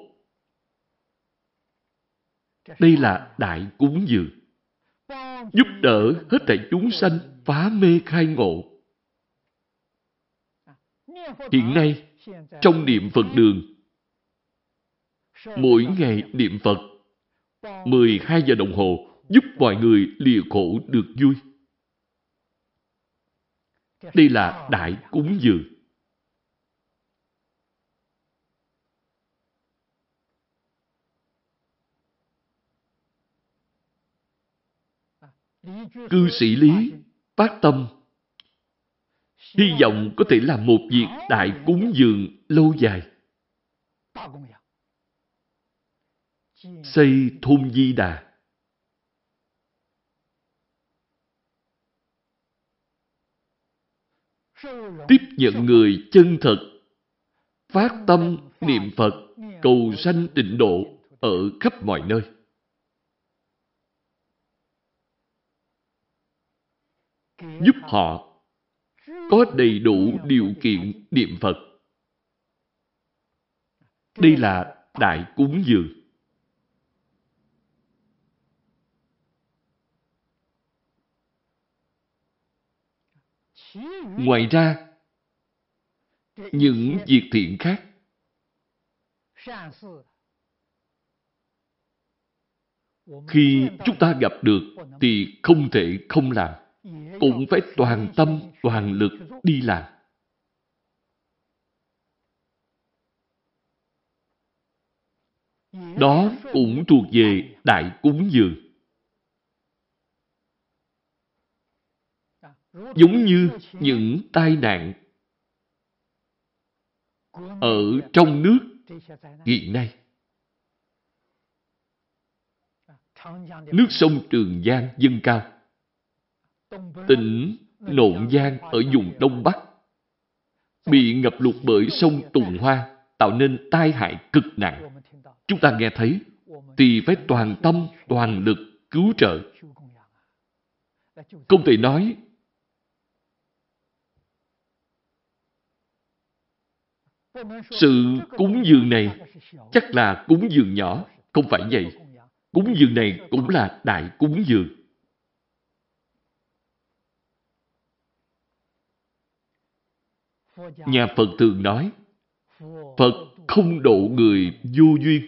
Đây là đại cúng dường. Giúp đỡ hết thảy chúng sanh phá mê khai ngộ. Hiện nay, trong niệm Phật đường, mỗi ngày niệm Phật 12 giờ đồng hồ giúp mọi người lìa khổ được vui. Đây là đại cúng dường. Cư sĩ Lý phát tâm hy vọng có thể làm một việc đại cúng dường lâu dài. Xây thôn di đà. Tiếp nhận người chân thật, phát tâm niệm Phật, cầu sanh tịnh độ ở khắp mọi nơi. Giúp họ có đầy đủ điều kiện niệm Phật. Đây là đại cúng dường. Ngoài ra, những việc thiện khác. Khi chúng ta gặp được thì không thể không làm cũng phải toàn tâm toàn lực đi làm. Đó cũng thuộc về đại cúng dường. Giống như những tai nạn ở trong nước hiện nay. Nước sông Trường Giang dâng cao. Tỉnh Nộn Giang ở vùng Đông Bắc bị ngập lụt bởi sông Tùng Hoa tạo nên tai hại cực nặng. Chúng ta nghe thấy thì phải toàn tâm, toàn lực cứu trợ. Không thể nói Sự cúng dường này chắc là cúng dường nhỏ, không phải vậy. Cúng dường này cũng là đại cúng dường. Nhà Phật thường nói, Phật không độ người vô duyên.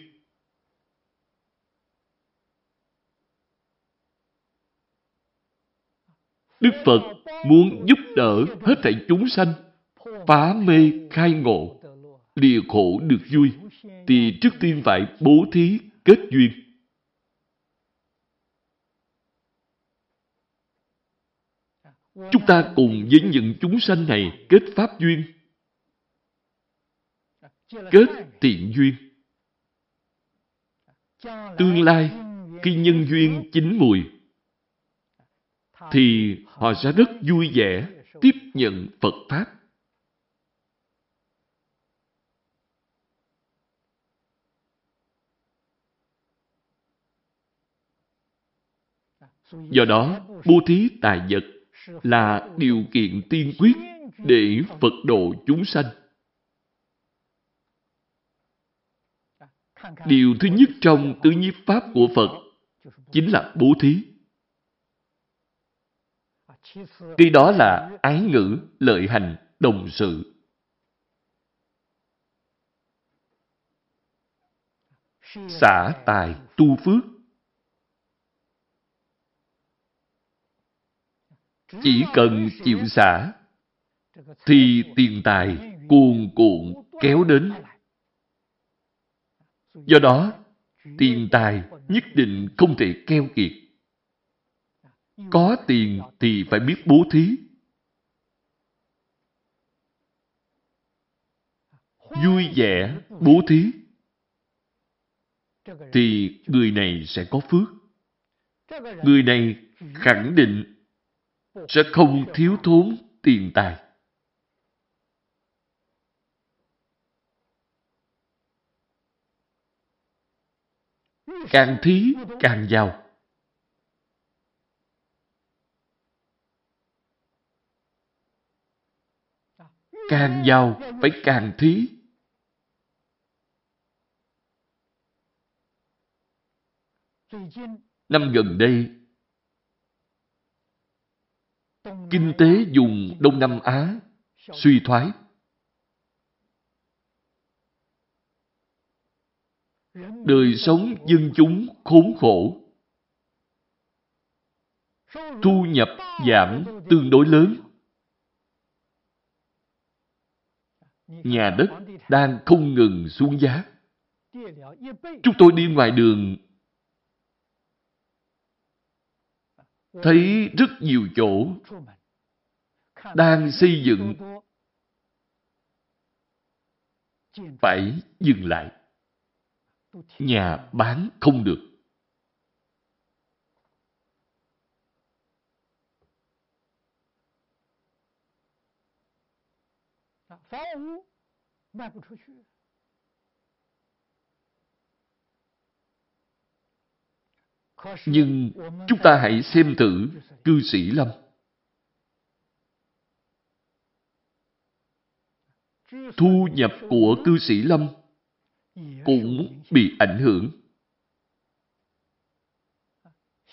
Đức Phật muốn giúp đỡ hết thảy chúng sanh, phá mê khai ngộ lìa khổ được vui, thì trước tiên phải bố thí kết duyên. Chúng ta cùng với những chúng sanh này kết pháp duyên, kết tiện duyên. Tương lai, khi nhân duyên chín mùi, thì họ sẽ rất vui vẻ tiếp nhận Phật Pháp. Do đó, bố thí tài vật là điều kiện tiên quyết để Phật độ chúng sanh. Điều thứ nhất trong tứ nhiếp pháp của Phật chính là bố thí. Cái đó là ái ngữ, lợi hành, đồng sự. Xả tài, tu phước Chỉ cần chịu xả, thì tiền tài cuồn cuộn kéo đến. Do đó, tiền tài nhất định không thể keo kiệt. Có tiền thì phải biết bố thí. Vui vẻ bố thí thì người này sẽ có phước. Người này khẳng định sẽ không thiếu thốn tiền tài. Càng thí càng giàu. Càng giàu phải càng thí. Năm gần đây, kinh tế dùng Đông Nam Á, suy thoái. Đời sống dân chúng khốn khổ. Thu nhập giảm tương đối lớn. Nhà đất đang không ngừng xuống giá. Chúng tôi đi ngoài đường thấy rất nhiều chỗ đang xây dựng phải dừng lại. Nhà bán không được. Nhưng chúng ta hãy xem thử cư sĩ Lâm. Thu nhập của cư sĩ Lâm cũng bị ảnh hưởng.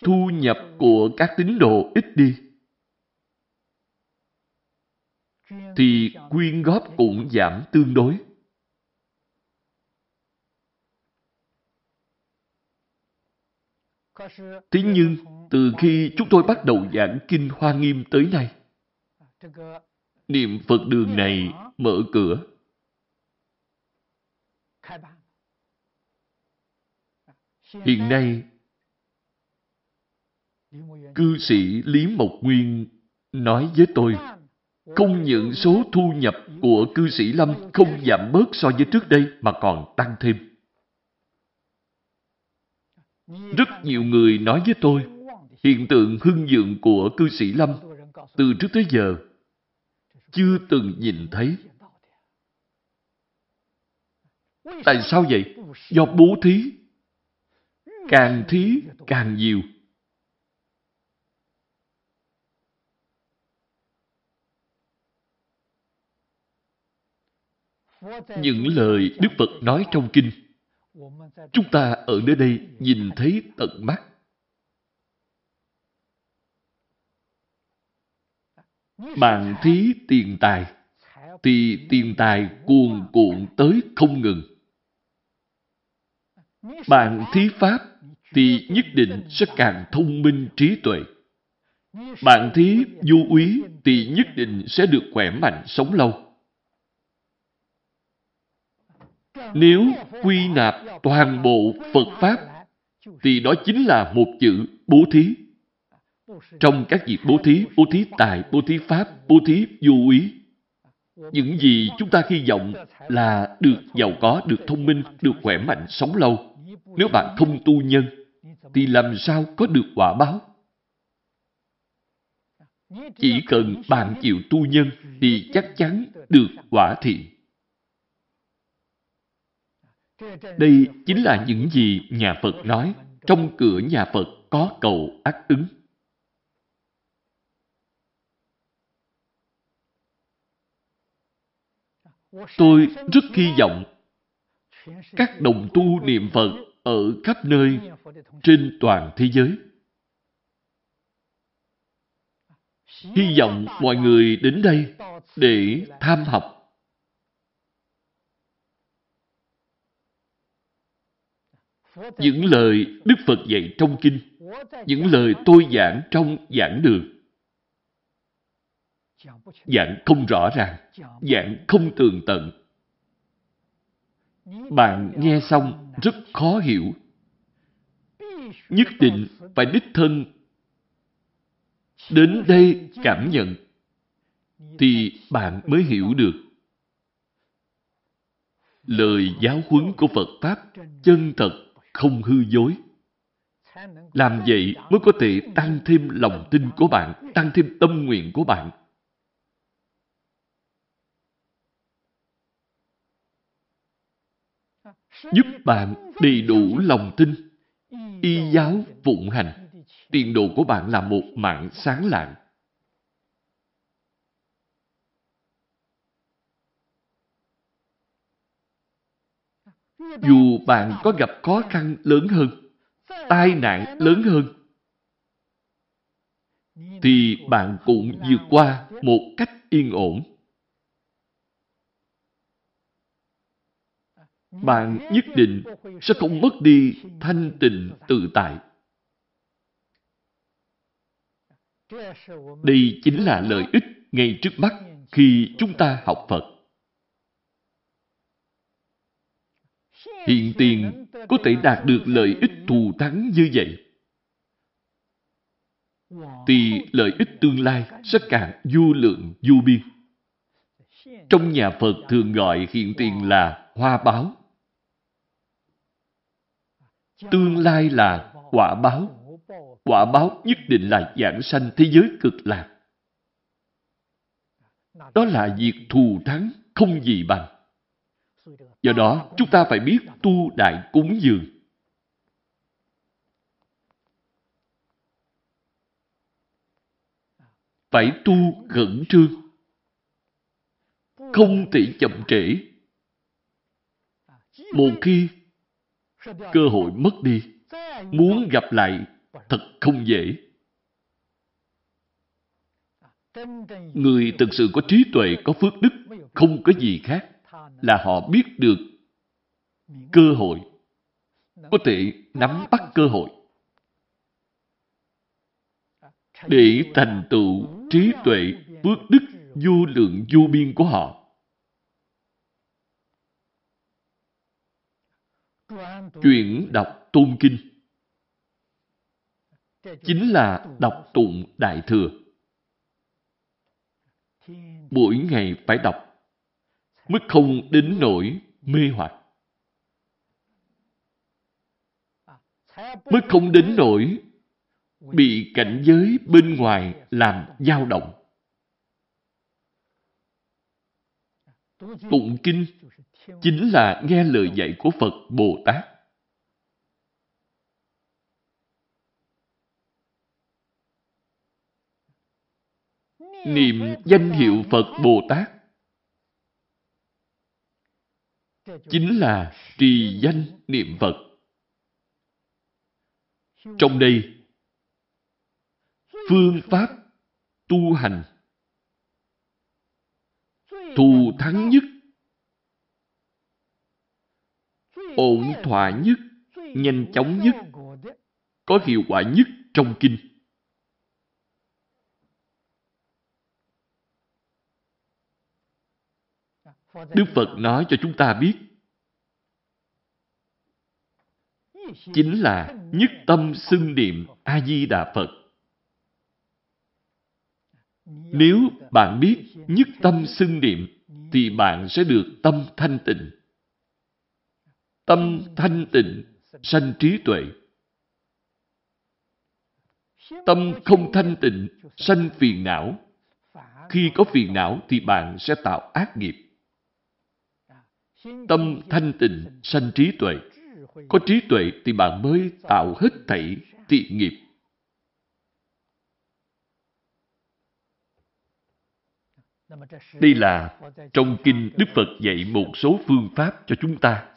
Thu nhập của các tín đồ ít đi. Thì quyên góp cũng giảm tương đối. Thế nhưng, từ khi chúng tôi bắt đầu giảng Kinh Hoa Nghiêm tới nay, niệm Phật đường này mở cửa. Hiện nay, cư sĩ Lý Mộc Nguyên nói với tôi, không những số thu nhập của cư sĩ Lâm không giảm bớt so với trước đây mà còn tăng thêm. Rất nhiều người nói với tôi, hiện tượng hưng dượng của cư sĩ Lâm từ trước tới giờ chưa từng nhìn thấy. Tại sao vậy? Do bố thí. Càng thí càng nhiều. Những lời Đức Phật nói trong kinh Chúng ta ở nơi đây nhìn thấy tận mắt. Bạn thí tiền tài, thì tiền tài cuồn cuộn tới không ngừng. Bạn thí pháp, thì nhất định sẽ càng thông minh trí tuệ. Bạn thí du úy, thì nhất định sẽ được khỏe mạnh sống lâu. Nếu quy nạp toàn bộ Phật Pháp, thì đó chính là một chữ bố thí. Trong các việc bố thí, bố thí tài, bố thí Pháp, bố thí vô ý. Những gì chúng ta hy vọng là được giàu có, được thông minh, được khỏe mạnh, sống lâu. Nếu bạn không tu nhân, thì làm sao có được quả báo? Chỉ cần bạn chịu tu nhân, thì chắc chắn được quả thiện. Đây chính là những gì nhà Phật nói. Trong cửa nhà Phật có cầu ác ứng. Tôi rất hy vọng các đồng tu niệm Phật ở khắp nơi trên toàn thế giới. Hy vọng mọi người đến đây để tham học những lời Đức Phật dạy trong kinh, những lời tôi giảng trong giảng đường. Giảng không rõ ràng, giảng không tường tận. Bạn nghe xong rất khó hiểu. Nhất định phải đích thân đến đây cảm nhận thì bạn mới hiểu được lời giáo huấn của Phật Pháp chân thật, không hư dối. Làm vậy mới có thể tăng thêm lòng tin của bạn, tăng thêm tâm nguyện của bạn. Giúp bạn đầy đủ lòng tin, y giáo phụng hành. Tiền đồ của bạn là một mạng sáng lạng. Dù bạn có gặp khó khăn lớn hơn, tai nạn lớn hơn, thì bạn cũng vượt qua một cách yên ổn. Bạn nhất định sẽ không mất đi thanh tịnh tự tại. Đây chính là lợi ích ngay trước mắt khi chúng ta học Phật. Hiện tiền có thể đạt được lợi ích thù thắng như vậy, thì lợi ích tương lai sẽ càng vô lượng vô biên. Trong nhà Phật thường gọi hiện tiền là hoa báo. Tương lai là quả báo. Quả báo nhất định là giảng sanh thế giới cực lạc. Đó là việc thù thắng không gì bằng. Do đó, chúng ta phải biết tu đại cúng dường. Phải tu khẩn trương. Không thể chậm trễ. Một khi cơ hội mất đi, muốn gặp lại thật không dễ. Người thực sự có trí tuệ, có phước đức, không có gì khác là họ biết được cơ hội, có thể nắm bắt cơ hội để thành tựu trí tuệ, phước đức vô lượng vô biên của họ. Chuyển đọc tôn kinh chính là đọc tụng Đại Thừa. Mỗi ngày phải đọc mới không đến nỗi mê hoặc. Mới không đến nỗi bị cảnh giới bên ngoài làm dao động. Tụng kinh chính là nghe lời dạy của Phật Bồ Tát. Niệm danh hiệu Phật Bồ Tát chính là trì danh niệm Phật. Trong đây, phương pháp tu hành thù thắng nhất, ổn thỏa nhất, nhanh chóng nhất, có hiệu quả nhất trong kinh. Đức Phật nói cho chúng ta biết, chính là nhất tâm xưng niệm A-di-đà Phật. Nếu bạn biết nhất tâm xưng niệm, thì bạn sẽ được tâm thanh tịnh. Tâm thanh tịnh, sanh trí tuệ. Tâm không thanh tịnh, sanh phiền não. Khi có phiền não, thì bạn sẽ tạo ác nghiệp. Tâm thanh tịnh, sanh trí tuệ. Có trí tuệ thì bạn mới tạo hết thảy tị nghiệp. Đây là trong kinh Đức Phật dạy một số phương pháp cho chúng ta.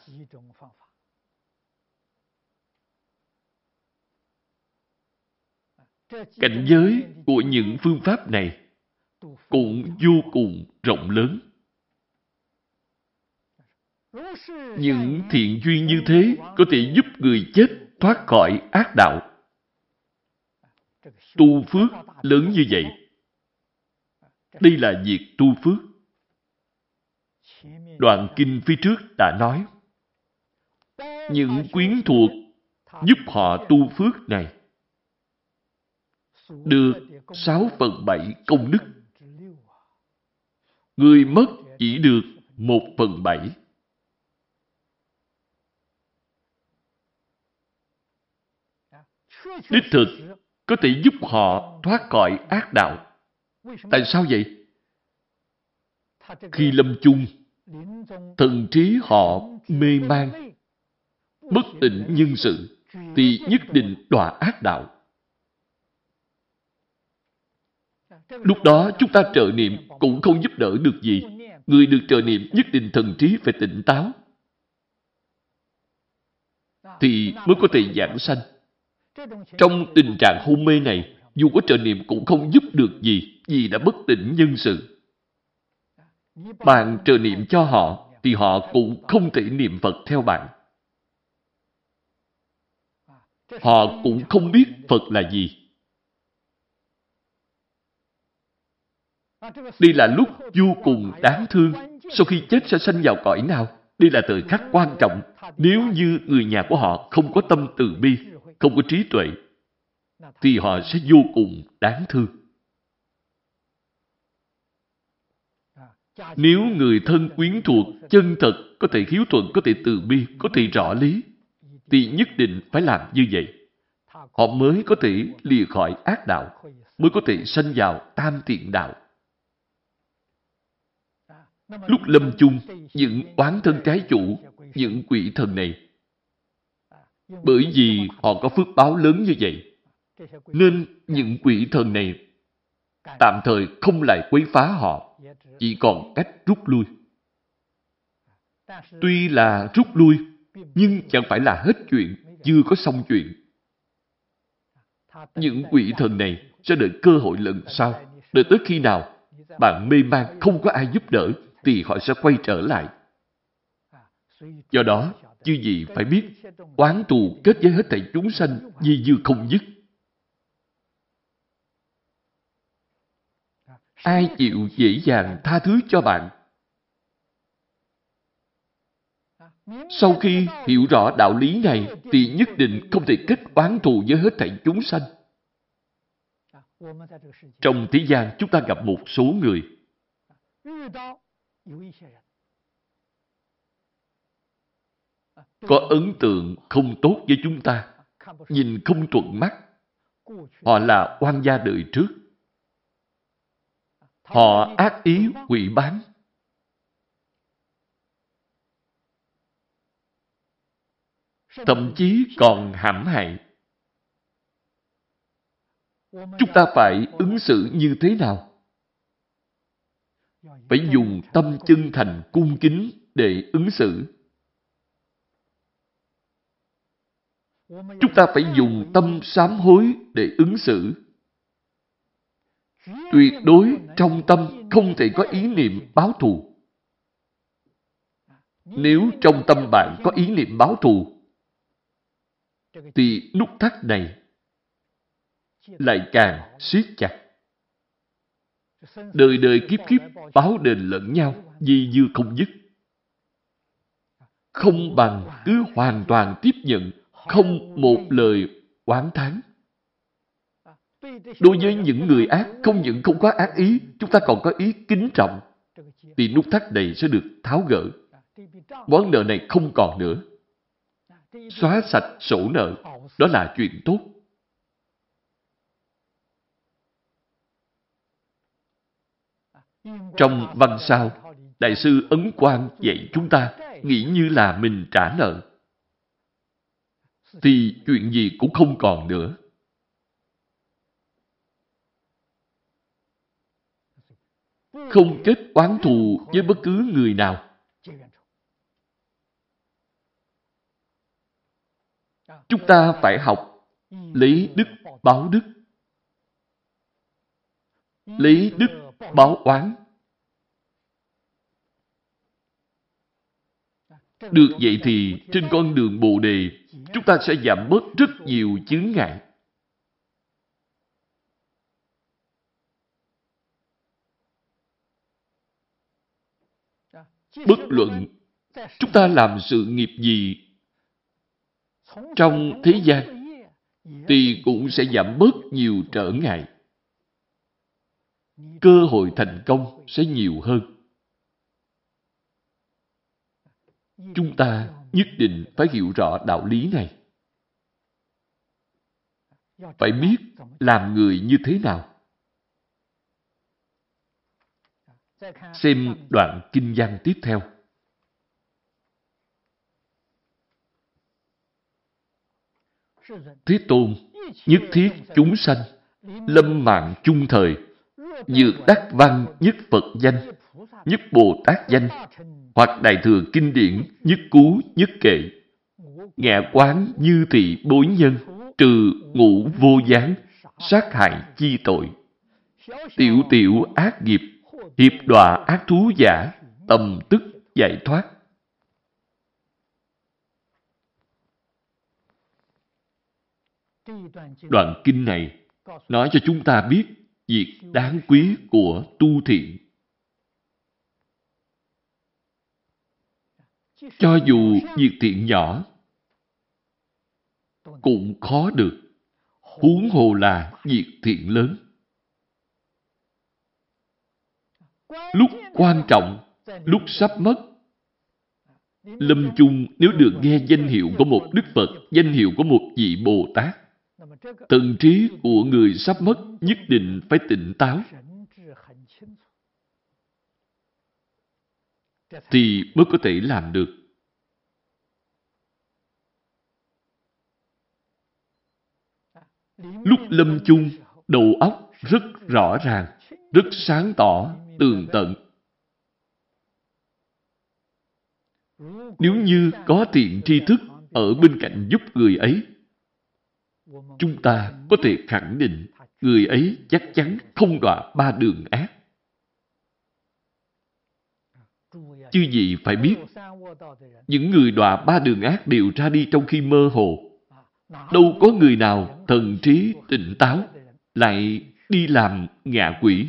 Cảnh giới của những phương pháp này cũng vô cùng rộng lớn. Những thiện duyên như thế có thể giúp người chết thoát khỏi ác đạo. Tu phước lớn như vậy Đây là việc tu phước. Đoạn kinh phía trước đã nói, những quyến thuộc giúp họ tu phước này được sáu phần bảy công đức. Người mất chỉ được một phần bảy. Đích thực có thể giúp họ thoát khỏi ác đạo. Tại sao vậy? Khi lâm chung, thần trí họ mê man, bất tịnh nhân sự, thì nhất định đọa ác đạo. Lúc đó chúng ta trợ niệm cũng không giúp đỡ được gì. Người được trợ niệm nhất định thần trí phải tỉnh táo. Thì mới có thể giảng sanh. Trong tình trạng hôn mê này, dù có trợ niệm cũng không giúp được gì vì đã bất tỉnh nhân sự. Bạn trợ niệm cho họ thì họ cũng không thể niệm Phật theo bạn. Họ cũng không biết Phật là gì. Đây là lúc vô cùng đáng thương. Sau khi chết sẽ sanh vào cõi nào? Đây là thời khắc quan trọng. Nếu như người nhà của họ không có tâm từ bi, không có trí tuệ, thì họ sẽ vô cùng đáng thương. Nếu người thân quyến thuộc, chân thật, có thể hiếu thuận, có thể từ bi, có thể rõ lý, thì nhất định phải làm như vậy. Họ mới có thể lìa khỏi ác đạo, mới có thể sanh vào tam thiện đạo. Lúc lâm chung, những oán thân trái chủ, những quỷ thần này, bởi vì họ có phước báo lớn như vậy, nên những quỷ thần này tạm thời không lại quấy phá họ, chỉ còn cách rút lui. Tuy là rút lui, nhưng chẳng phải là hết chuyện, chưa có xong chuyện. Những quỷ thần này sẽ đợi cơ hội lần sau, đợi tới khi nào bạn mê man không có ai giúp đỡ, thì họ sẽ quay trở lại. Do đó, chư gì phải biết, oán thù kết với hết thảy chúng sanh di dư không dứt. Ai chịu dễ dàng tha thứ cho bạn? Sau khi hiểu rõ đạo lý này thì nhất định không thể kết oán thù với hết thảy chúng sanh. Trong thế gian chúng ta gặp một số người có ấn tượng không tốt với chúng ta, nhìn không thuận mắt. Họ là oan gia đời trước. Họ ác ý quỷ bán. Thậm chí còn hãm hại. Chúng ta phải ứng xử như thế nào? phải dùng tâm chân thành cung kính để ứng xử. Chúng ta phải dùng tâm sám hối để ứng xử. Tuyệt đối trong tâm không thể có ý niệm báo thù. Nếu trong tâm bạn có ý niệm báo thù, thì nút thắt này lại càng siết chặt. Đời đời kiếp kiếp báo đền lẫn nhau, di dư không dứt. Không bằng cứ hoàn toàn tiếp nhận, không một lời oán thán. Đối với những người ác, không những không có ác ý, chúng ta còn có ý kính trọng, thì nút thắt này sẽ được tháo gỡ. Món nợ này không còn nữa. Xóa sạch sổ nợ, đó là chuyện tốt. Trong văn sao, Đại sư Ấn Quang dạy chúng ta nghĩ như là mình trả nợ. Thì chuyện gì cũng không còn nữa. Không kết oán thù với bất cứ người nào. Chúng ta phải học lấy đức báo đức. Lấy đức báo oán. Được vậy thì trên con đường Bồ Đề, chúng ta sẽ giảm bớt rất nhiều chướng ngại. Bất luận chúng ta làm sự nghiệp gì trong thế gian thì cũng sẽ giảm bớt nhiều trở ngại. Cơ hội thành công sẽ nhiều hơn. Chúng ta nhất định phải hiểu rõ đạo lý này. Phải biết làm người như thế nào. Xem đoạn kinh văn tiếp theo. Thế Tôn nhất thiết chúng sanh, lâm mạng chung thời, dược đắc văn nhất Phật danh, nhất Bồ Tát danh, hoặc Đại Thừa Kinh Điển nhất Cú nhất Kệ. Ngạ quán như thị bối nhân, trừ ngũ vô gián, sát hại chi tội. Tiểu tiểu ác nghiệp, hiệp đọa ác thú giả, tầm tức giải thoát. Đoạn kinh này nói cho chúng ta biết việc đáng quý của tu thiện. Cho dù việc thiện nhỏ cũng khó được, huống hồ là việc thiện lớn. Lúc quan trọng, lúc sắp mất, Lâm chung nếu được nghe danh hiệu của một Đức Phật, danh hiệu của một vị Bồ Tát, Thần trí của người sắp mất nhất định phải tỉnh táo. Thì mới có thể làm được. Lúc lâm chung, đầu óc rất rõ ràng, rất sáng tỏ, tường tận. Nếu như có thiện tri thức ở bên cạnh giúp người ấy, chúng ta có thể khẳng định người ấy chắc chắn không đọa ba đường ác. Chứ gì phải biết, những người đọa ba đường ác đều ra đi trong khi mơ hồ. Đâu có người nào thần trí tỉnh táo lại đi làm ngạ quỷ,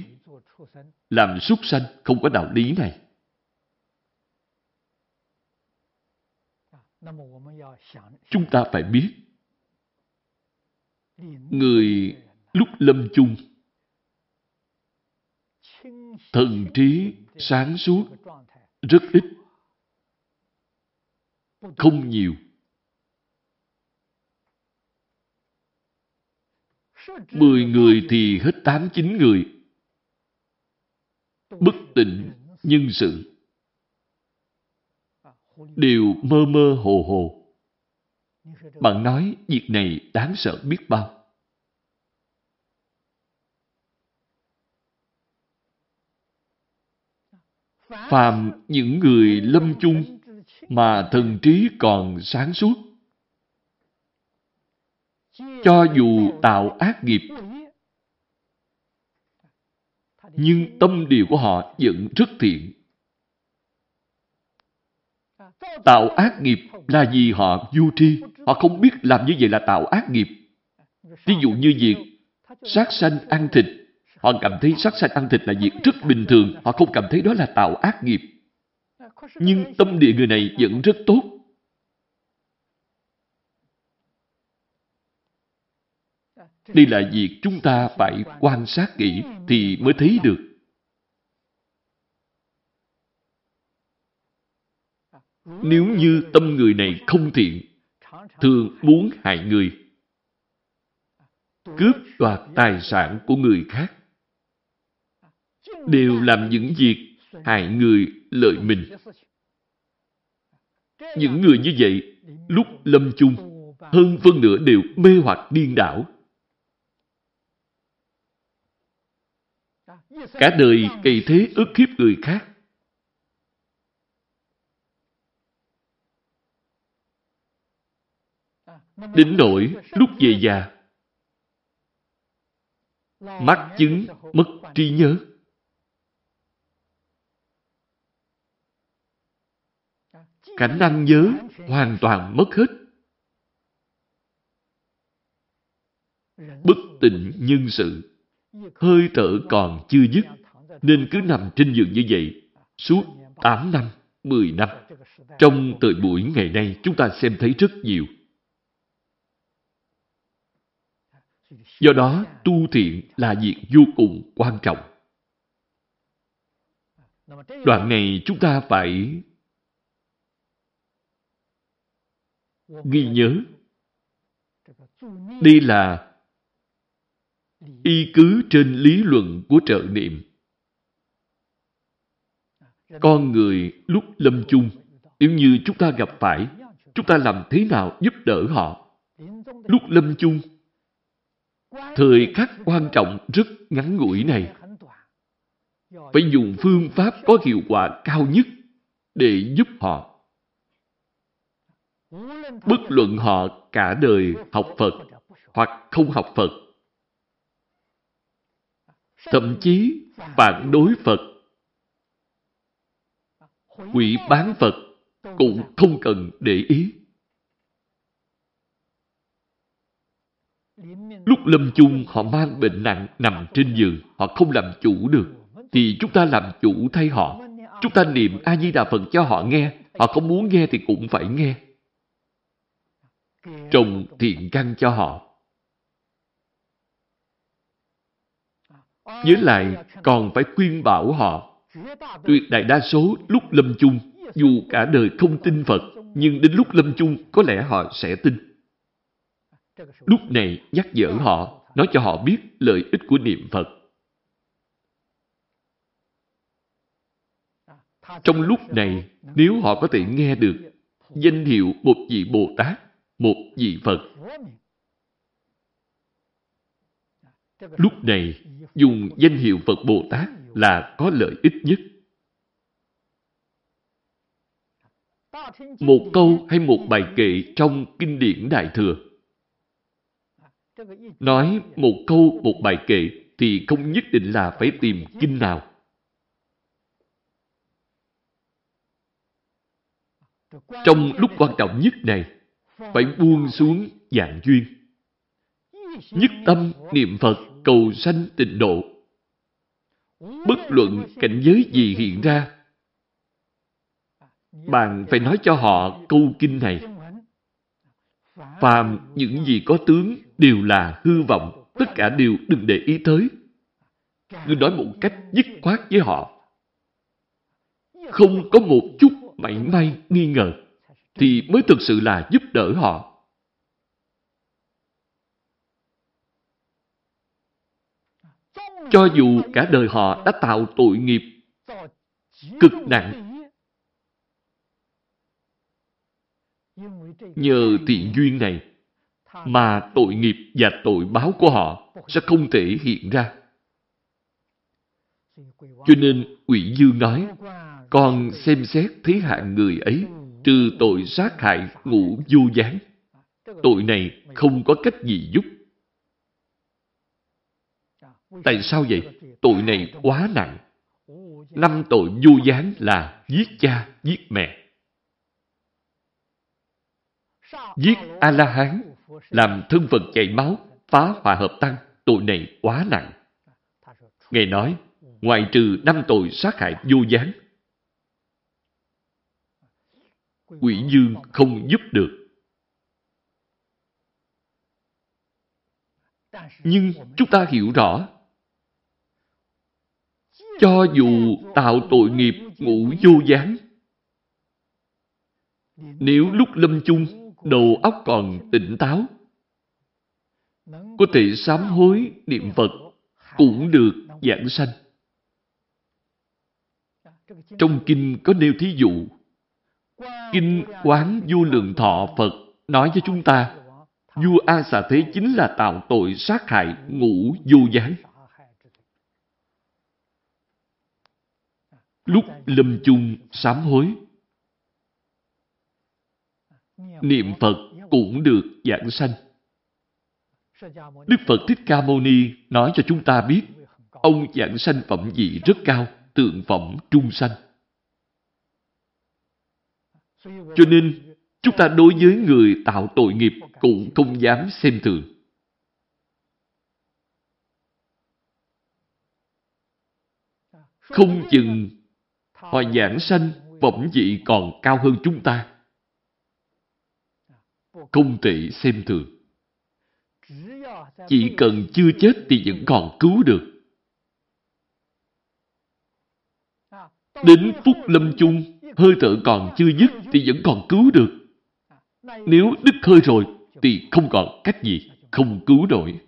làm súc sanh không có đạo lý này. Chúng ta phải biết người lúc lâm chung thần trí sáng suốt rất ít không nhiều. Mười người thì hết tám chín người. Bất tịnh nhân sự. Đều mơ mơ hồ hồ. Bạn nói việc này đáng sợ biết bao. Phàm những người lâm chung mà thần trí còn sáng suốt. Cho dù tạo ác nghiệp, nhưng tâm điều của họ vẫn rất thiện. Tạo ác nghiệp là vì họ du tri, họ không biết làm như vậy là tạo ác nghiệp. Ví dụ như việc sát sanh ăn thịt, họ cảm thấy sát sanh ăn thịt là việc rất bình thường, họ không cảm thấy đó là tạo ác nghiệp. Nhưng tâm địa người này vẫn rất tốt. Đây là việc chúng ta phải quan sát kỹ thì mới thấy được. Nếu như tâm người này không thiện, thường muốn hại người, cướp đoạt tài sản của người khác, đều làm những việc hại người lợi mình. Những người như vậy, lúc lâm chung, hơn phân nửa đều mê hoặc điên đảo. Cả đời cày thế ức hiếp người khác, Đến nỗi lúc về già, mắc chứng mất trí nhớ. Khả năng nhớ hoàn toàn mất hết. Bất tỉnh nhân sự, hơi thở còn chưa dứt, nên cứ nằm trên giường như vậy suốt 8 năm, 10 năm. Trong thời buổi ngày nay, chúng ta xem thấy rất nhiều. Do đó, tu thiện là việc vô cùng quan trọng. Đoạn này chúng ta phải ghi nhớ. Đây là y cứ trên lý luận của trợ niệm. Con người lúc lâm chung, nếu như chúng ta gặp phải, chúng ta làm thế nào giúp đỡ họ? Lúc lâm chung, thời khắc quan trọng rất ngắn ngủi này, phải dùng phương pháp có hiệu quả cao nhất để giúp họ. Bất luận họ cả đời học Phật hoặc không học Phật, thậm chí phản đối Phật, quỷ bán Phật cũng không cần để ý. Lúc lâm chung họ mang bệnh nặng nằm trên giường, họ không làm chủ được, thì chúng ta làm chủ thay họ. Chúng ta niệm A-di-đà Phật cho họ nghe, họ không muốn nghe thì cũng phải nghe. Trồng thiện căn cho họ. Với lại còn phải khuyên bảo họ. Tuyệt đại đa số lúc lâm chung, dù cả đời không tin Phật, nhưng đến lúc lâm chung có lẽ họ sẽ tin. Lúc này nhắc nhở họ, nói cho họ biết lợi ích của niệm Phật. Trong lúc này, nếu họ có thể nghe được danh hiệu một vị Bồ Tát, một vị Phật, lúc này dùng danh hiệu Phật Bồ Tát là có lợi ích nhất. Một câu hay một bài kệ trong kinh điển Đại Thừa Nói một câu, một bài kệ thì không nhất định là phải tìm kinh nào. Trong lúc quan trọng nhất này, phải buông xuống dạng duyên. Nhất tâm niệm Phật cầu sanh tịnh độ. Bất luận cảnh giới gì hiện ra, bạn phải nói cho họ câu kinh này. Phàm những gì có tướng đều là hư vọng, tất cả đều đừng để ý tới. Ngươi nói một cách dứt khoát với họ. Không có một chút mảy may nghi ngờ, thì mới thực sự là giúp đỡ họ. Cho dù cả đời họ đã tạo tội nghiệp cực nặng, nhờ thiện duyên này mà tội nghiệp và tội báo của họ sẽ không thể hiện ra. Cho nên quỷ dư nói, con xem xét thế hạng người ấy trừ tội sát hại ngũ vô gián. Tội này không có cách gì giúp. Tại sao vậy? Tội này quá nặng. Năm tội vô gián là giết cha, giết mẹ. Giết A-la-hán làm thân phật chảy máu, phá hòa hợp tăng, tội này quá nặng. Ngài nói, ngoài trừ năm tội sát hại vô gián, quỷ dương không giúp được. Nhưng chúng ta hiểu rõ, cho dù tạo tội nghiệp ngủ vô gián, nếu lúc lâm chung đầu óc còn tỉnh táo. Có thể sám hối niệm Phật cũng được giảng sanh. Trong kinh có nêu thí dụ, Kinh Quán Vô Lượng Thọ Phật nói cho chúng ta, vua A Xà Thế chính là tạo tội sát hại ngũ vô gián. Lúc lâm chung sám hối, niệm Phật cũng được giảng sanh. Đức Phật Thích Ca Mâu Ni nói cho chúng ta biết, ông giảng sanh phẩm vị rất cao, tượng phẩm trung sanh. Cho nên, chúng ta đối với người tạo tội nghiệp cũng không dám xem thường. Không chừng Họ giảng sanh, phẩm vị còn cao hơn chúng ta. Không thể xem thường. Chỉ cần chưa chết thì vẫn còn cứu được. Đến phút lâm chung, hơi thở còn chưa dứt thì vẫn còn cứu được. Nếu đứt hơi rồi thì không còn cách gì, không cứu nổi.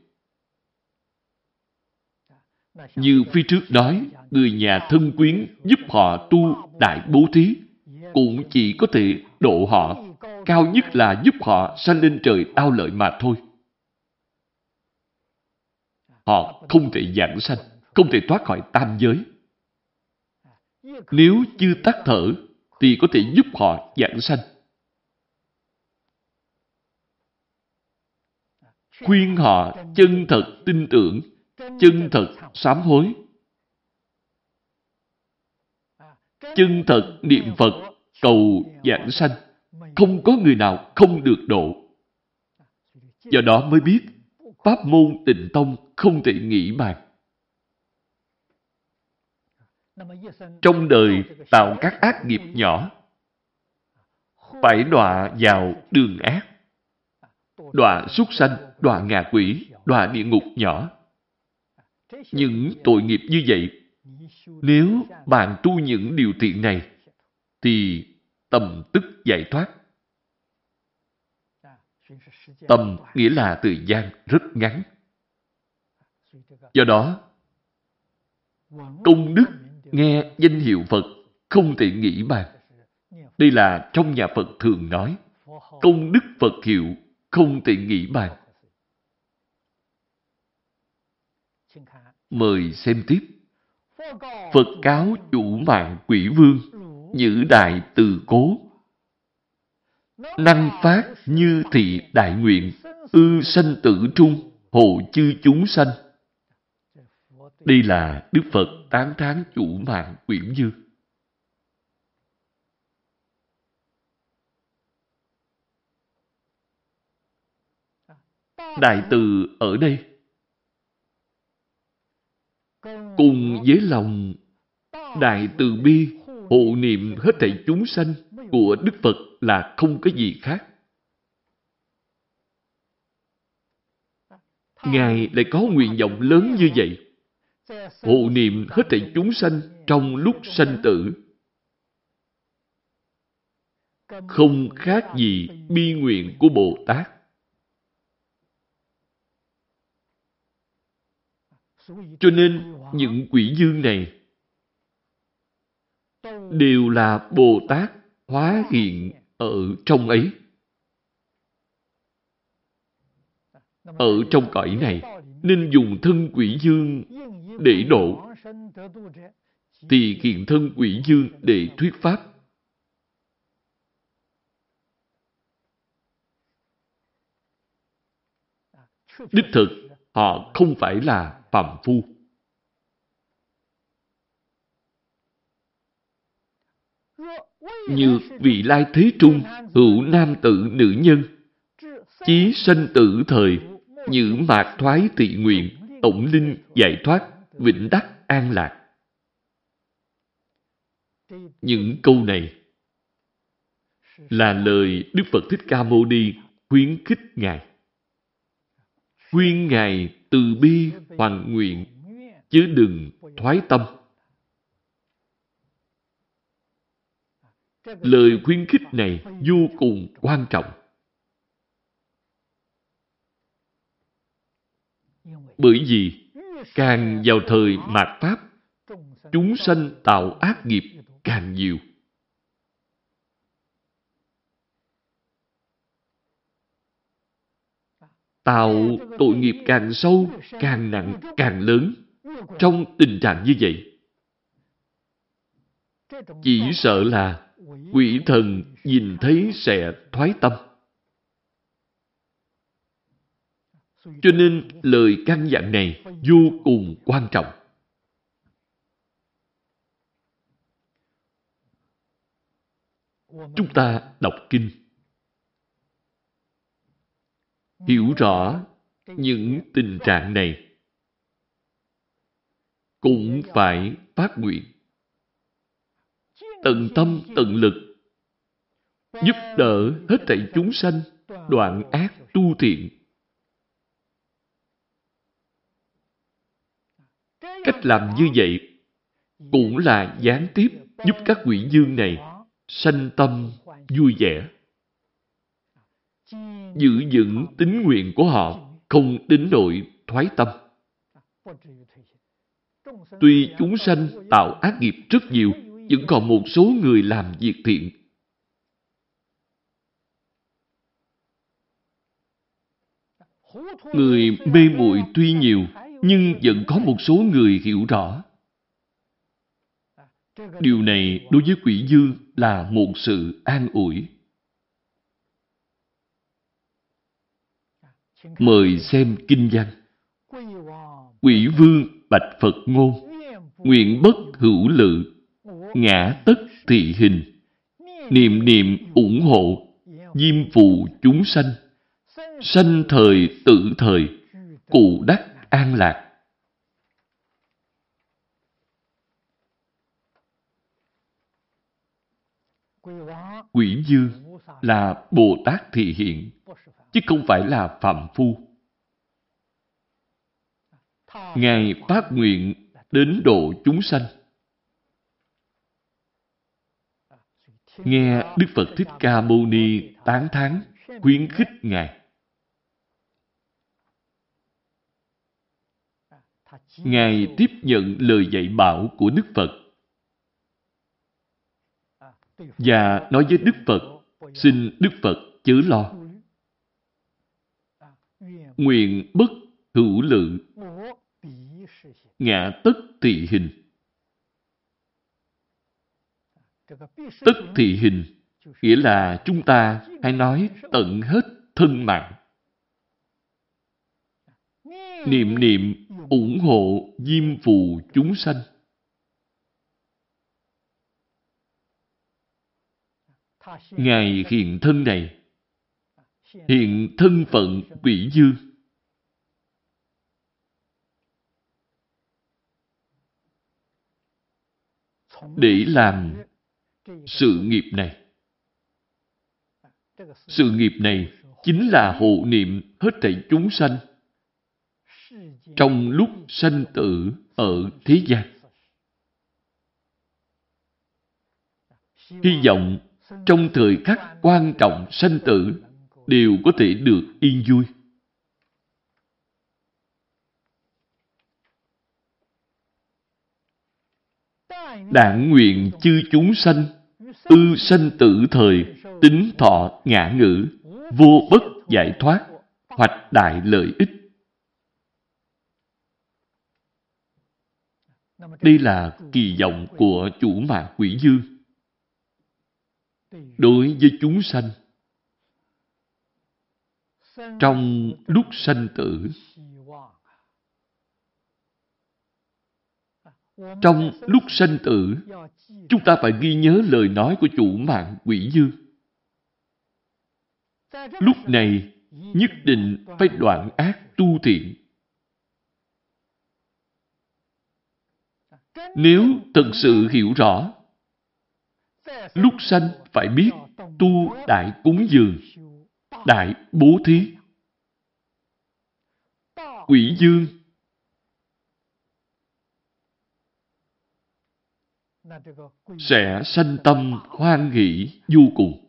Như phía trước nói, người nhà thân quyến giúp họ tu đại bố thí, cũng chỉ có thể độ họ, cao nhất là giúp họ sanh lên trời đau lợi mà thôi. Họ không thể giảng sanh, không thể thoát khỏi tam giới. Nếu chưa tắt thở, thì có thể giúp họ giảng sanh. Khuyên họ chân thật tin tưởng, chân thật sám hối. Chân thật niệm Phật, cầu giảng sanh. Không có người nào không được độ. Do đó mới biết, Pháp môn tịnh tông không thể nghĩ bàn. Trong đời tạo các ác nghiệp nhỏ, phải đọa vào đường ác, đọa súc sanh, đọa ngạ quỷ, đọa địa ngục nhỏ. Những tội nghiệp như vậy, nếu bạn tu những điều thiện này, thì tầm tức giải thoát. tầm nghĩa là thời gian rất ngắn. Do đó, công đức nghe danh hiệu Phật không thể nghĩ bàn. Đây là trong nhà Phật thường nói, công đức Phật hiệu không thể nghĩ bàn. Mời xem tiếp. Phật cáo chủ mạng quỷ vương, nhữ đại từ cố. Năng phát như thị đại nguyện, ư sanh tử trung, hộ chư chúng sanh. Đây là Đức Phật tán thán chủ mạng quyển dư. Đại từ ở đây cùng với lòng, đại từ bi, hộ niệm hết thảy chúng sanh của Đức Phật là không có gì khác. Ngài lại có nguyện vọng lớn như vậy. Hộ niệm hết thảy chúng sanh trong lúc sanh tử. Không khác gì bi nguyện của Bồ Tát. Cho nên những quỷ dương này đều là Bồ Tát hóa hiện ở trong ấy. Ở trong cõi này, nên dùng thân quỷ dương để độ, thì hiện thân quỷ dương để thuyết pháp. Đích thực, họ không phải là phàm phu. Như vị lai thế trung, hữu nam tử nữ nhân, chí sanh tử thời, như mạc thoái tị nguyện, tổng linh giải thoát, vĩnh đắc an lạc. Những câu này là lời Đức Phật Thích Ca Mâu Ni khuyến khích Ngài. Khuyên Ngài từ bi hoàn nguyện, chứ đừng thoái tâm. Lời khuyến khích này vô cùng quan trọng. Bởi vì càng vào thời mạt Pháp, chúng sanh tạo ác nghiệp càng nhiều. Tạo tội nghiệp càng sâu, càng nặng, càng lớn. Trong tình trạng như vậy, chỉ sợ là quỷ thần nhìn thấy sẽ thoái tâm. Cho nên lời căn dặn này vô cùng quan trọng. Chúng ta đọc kinh. Hiểu rõ những tình trạng này cũng phải phát nguyện tận tâm tận lực, giúp đỡ hết thảy chúng sanh, đoạn ác tu thiện. Cách làm như vậy cũng là gián tiếp giúp các quỷ dương này sanh tâm vui vẻ. Giữ vững tính nguyện của họ không đến nội thoái tâm. Tuy chúng sanh tạo ác nghiệp rất nhiều, vẫn còn một số người làm việc thiện. Người mê muội tuy nhiều, nhưng vẫn có một số người hiểu rõ. Điều này đối với quỷ dương là một sự an ủi. Mời xem kinh văn. Quỷ vương bạch Phật ngôn, nguyện bất hữu lự, ngã tất thị hình, niệm niệm ủng hộ, diêm phù chúng sanh, sanh thời tự thời, cụ đắc an lạc. Quỷ dương là Bồ Tát thị hiện, chứ không phải là phạm phu. Ngài phát nguyện đến độ chúng sanh. Nghe Đức Phật Thích Ca Mâu Ni tán thán, khuyến khích Ngài. Ngài tiếp nhận lời dạy bảo của Đức Phật và nói với Đức Phật, xin Đức Phật chớ lo. Nguyện bất hữu lự, ngã tất thị hình. Tất thị hình nghĩa là chúng ta hay nói tận hết thân mạng. Niệm niệm ủng hộ diêm phù chúng sanh. Ngài hiện thân này, hiện thân phận quỷ dương. Để làm sự nghiệp này. Sự nghiệp này chính là hộ niệm hết thảy chúng sanh trong lúc sanh tử ở thế gian. Hy vọng trong thời khắc quan trọng sanh tử đều có thể được yên vui. Đảng nguyện chư chúng sanh, ư sanh tử thời, tính thọ ngã ngữ, vô bất giải thoát, hoạch đại lợi ích. Đây là kỳ vọng của chủ mạng quỷ dương đối với chúng sanh, trong lúc sanh tử, trong lúc sanh tử, chúng ta phải ghi nhớ lời nói của chủ mạng quỷ dương lúc này, nhất định phải đoạn ác tu thiện. Nếu thật sự hiểu rõ lúc sanh phải biết tu đại cúng dường, đại bố thí. Quỷ dương sẽ sanh tâm hoan hỷ vô cùng.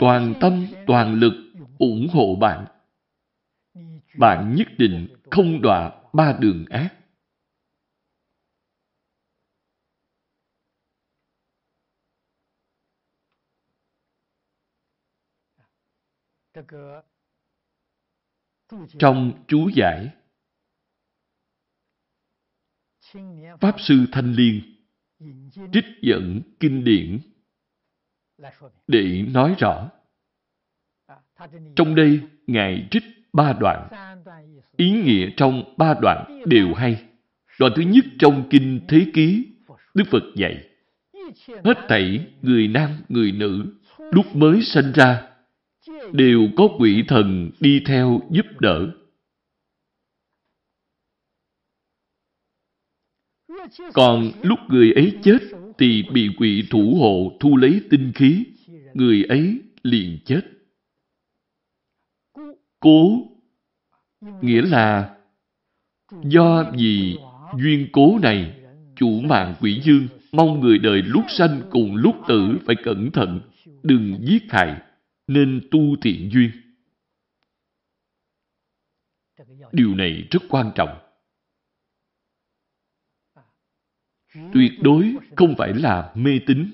Toàn tâm, toàn lực ủng hộ bạn. Bạn nhất định không đọa ba đường ác. Trong chú giải, Pháp Sư Thanh Liên trích dẫn kinh điển để nói rõ. Trong đây, Ngài trích ba đoạn. Ý nghĩa trong ba đoạn đều hay. Đoạn thứ nhất trong Kinh Thế Ký, Đức Phật dạy. Hết thảy người nam, người nữ, lúc mới sinh ra đều có quỷ thần đi theo giúp đỡ. Còn lúc người ấy chết thì bị quỷ thủ hộ thu lấy tinh khí, người ấy liền chết. Cố nghĩa là do vì duyên cố này, chủ mạng quỷ dương mong người đời lúc sanh cùng lúc tử phải cẩn thận, đừng giết hại, nên tu thiện duyên. Điều này rất quan trọng. Tuyệt đối không phải là mê tín.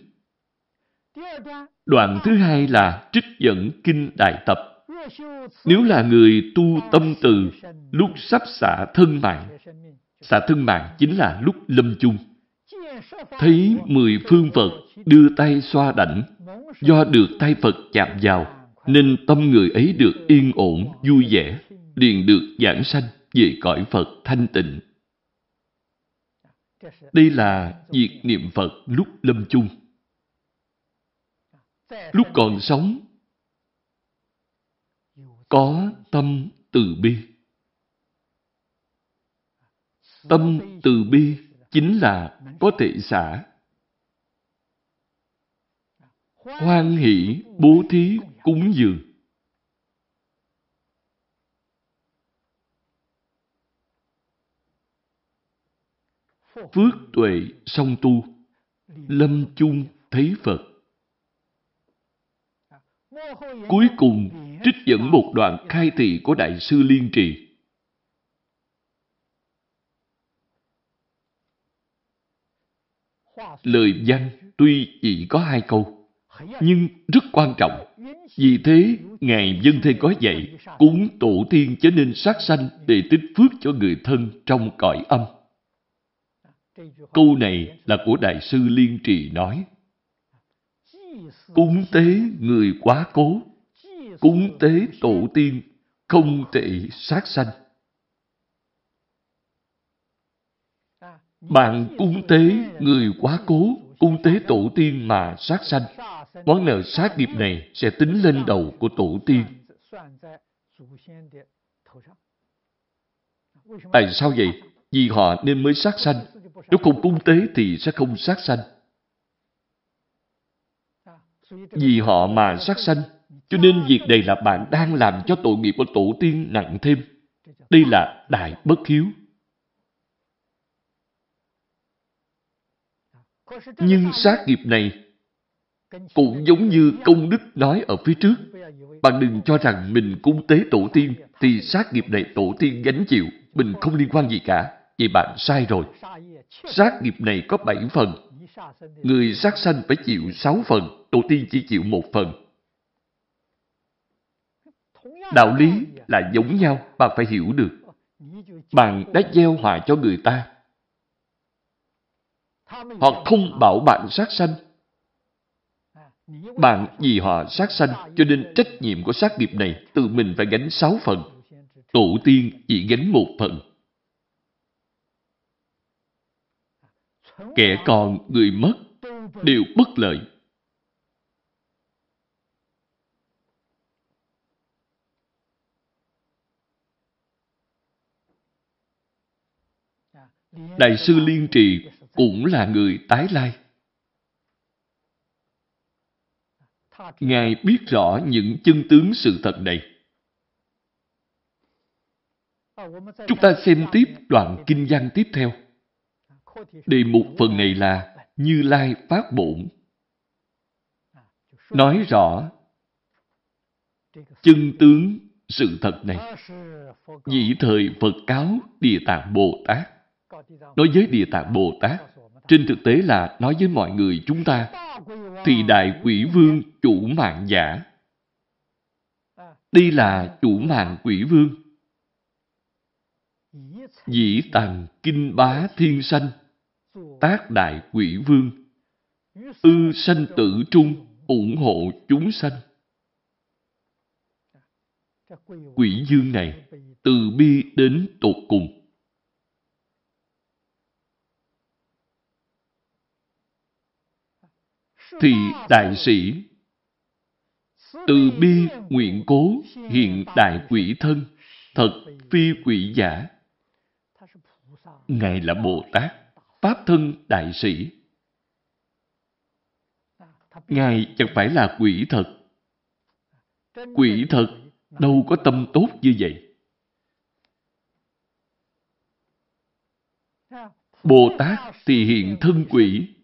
Đoạn thứ hai là trích dẫn kinh đại tập. Nếu là người tu tâm từ, lúc sắp xả thân mạng, xả thân mạng chính là lúc lâm chung. Thấy mười phương Phật đưa tay xoa đảnh, do được tay Phật chạm vào, nên tâm người ấy được yên ổn, vui vẻ, liền được giảng sanh về cõi Phật thanh tịnh. Đây là việc niệm Phật lúc lâm chung. Lúc còn sống, có tâm từ bi. Tâm từ bi chính là có thể xả. Hoan hỷ bố thí cúng dường. Phước tuệ song tu, lâm chung thấy Phật. Cuối cùng, trích dẫn một đoạn khai thị của Đại sư Liên Trì. Lời văn tuy chỉ có hai câu, nhưng rất quan trọng. Vì thế, Ngài Dân Thế có dạy, cúng tổ tiên cho nên sát sanh để tích phước cho người thân trong cõi âm. Câu này là của Đại sư Liên Trì nói. Cúng tế người quá cố, cúng tế tổ tiên, không thể sát sanh. Bạn cúng tế người quá cố, cúng tế tổ tiên mà sát sanh. Món nợ sát nghiệp này sẽ tính lên đầu của tổ tiên. Tại sao vậy? Vì họ nên mới sát sanh. Nếu không cúng tế thì sẽ không sát sanh. Vì họ mà sát sanh, cho nên việc này là bạn đang làm cho tội nghiệp của tổ tiên nặng thêm. Đây là đại bất hiếu. Nhưng sát nghiệp này cũng giống như công đức nói ở phía trước. Bạn đừng cho rằng mình cung tế tổ tiên thì sát nghiệp này tổ tiên gánh chịu. Mình không liên quan gì cả. Vậy bạn sai rồi. Sát nghiệp này có bảy phần. Người sát sanh phải chịu sáu phần, tổ tiên chỉ chịu một phần. Đạo lý là giống nhau, bạn phải hiểu được. Bạn đã gieo họa cho người ta. Họ không bảo bạn sát sanh. Bạn vì họ sát sanh, cho nên trách nhiệm của sát nghiệp này tự mình phải gánh sáu phần. Tổ tiên chỉ gánh một phần. Kẻ còn, người mất, đều bất lợi. Đại sư Liên Trì cũng là người tái lai. Ngài biết rõ những chân tướng sự thật này. Chúng ta xem tiếp đoạn kinh văn tiếp theo. Đề mục phần này là Như Lai Phát Bổn. Nói rõ chân tướng sự thật này. Dĩ thời Phật cáo Địa Tạng Bồ Tát. Nói với Địa Tạng Bồ Tát, trên thực tế là nói với mọi người chúng ta, thì Đại Quỷ Vương chủ mạng giả. Đây là chủ mạng quỷ vương. Dĩ tàng kinh bá thiên sanh, tác đại quỷ vương, ư sanh tử trung, ủng hộ chúng sanh. Quỷ dương này, từ bi đến tột cùng. Thì đại sĩ từ bi nguyện cố hiện đại quỷ thân, thật phi quỷ giả. Ngài là Bồ Tát, Pháp thân đại sĩ. Ngài chẳng phải là quỷ thật. Quỷ thật đâu có tâm tốt như vậy. Bồ Tát thì hiện thân quỷ,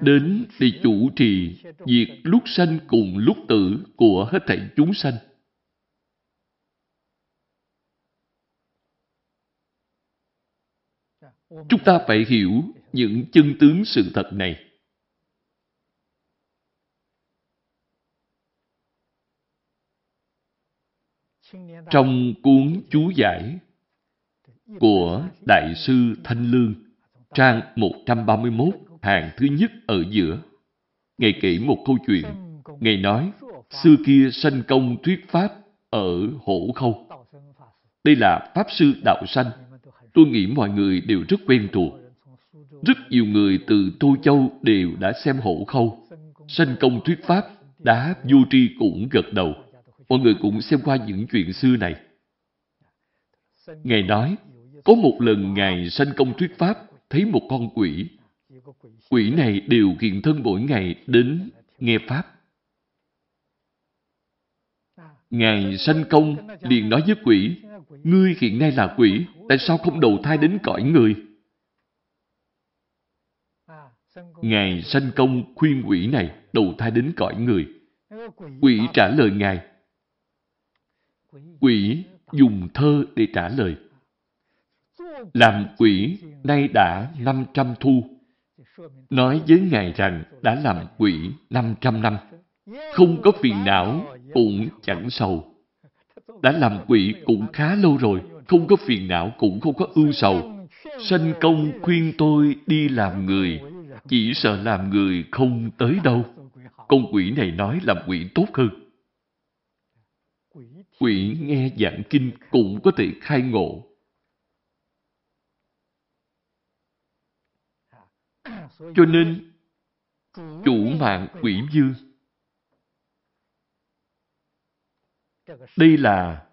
đến để chủ trì việc lúc sanh cùng lúc tử của hết thảy chúng sanh. Chúng ta phải hiểu những chân tướng sự thật này. Trong cuốn chú giải của Đại sư Thanh Lương, trang 131, hàng thứ nhất ở giữa, Ngài kể một câu chuyện. Ngài nói, xưa kia sanh công thuyết Pháp ở Hổ Khâu. Đây là Pháp Sư Đạo Sanh. Tôi nghĩ mọi người đều rất quen thuộc. Rất nhiều người từ Tô Châu đều đã xem Hổ Khâu. Sanh công thuyết Pháp, đá vô tri cũng gật đầu. Mọi người cũng xem qua những chuyện xưa này. Ngài nói, có một lần Ngài sanh công thuyết Pháp, thấy một con quỷ. Quỷ này đều hiện thân mỗi ngày đến nghe Pháp. Ngài sanh công liền nói với quỷ, Ngươi hiện nay là quỷ, tại sao không đầu thai đến cõi người? Ngài sanh công khuyên quỷ này đầu thai đến cõi người. Quỷ trả lời Ngài. Quỷ dùng thơ để trả lời. Làm quỷ nay đã 500 thu. Nói với Ngài rằng đã làm quỷ 500 năm. Không có phiền não, cũng chẳng sầu. Đã làm quỷ cũng khá lâu rồi, không có phiền não cũng không có ưu sầu. Sanh công khuyên tôi đi làm người, chỉ sợ làm người không tới đâu. Con quỷ này nói làm quỷ tốt hơn. Quỷ nghe giảng kinh cũng có thể khai ngộ. Cho nên, chủ mạng quỷ dương. Đây là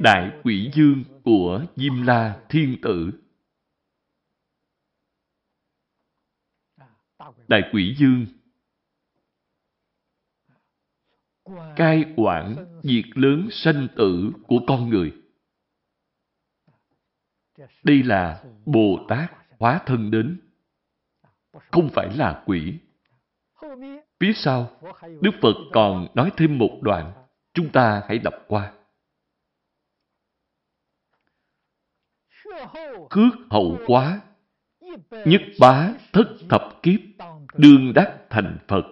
đại quỷ dương của Diêm La Thiên Tử. Đại quỷ dương cai quản việc lớn sanh tử của con người. Đây là Bồ Tát hóa thân đến, không phải là quỷ. Phía sau, Đức Phật còn nói thêm một đoạn, chúng ta hãy đọc qua. Cước hậu quá, nhất bá thất thập kiếp, đương đắc thành Phật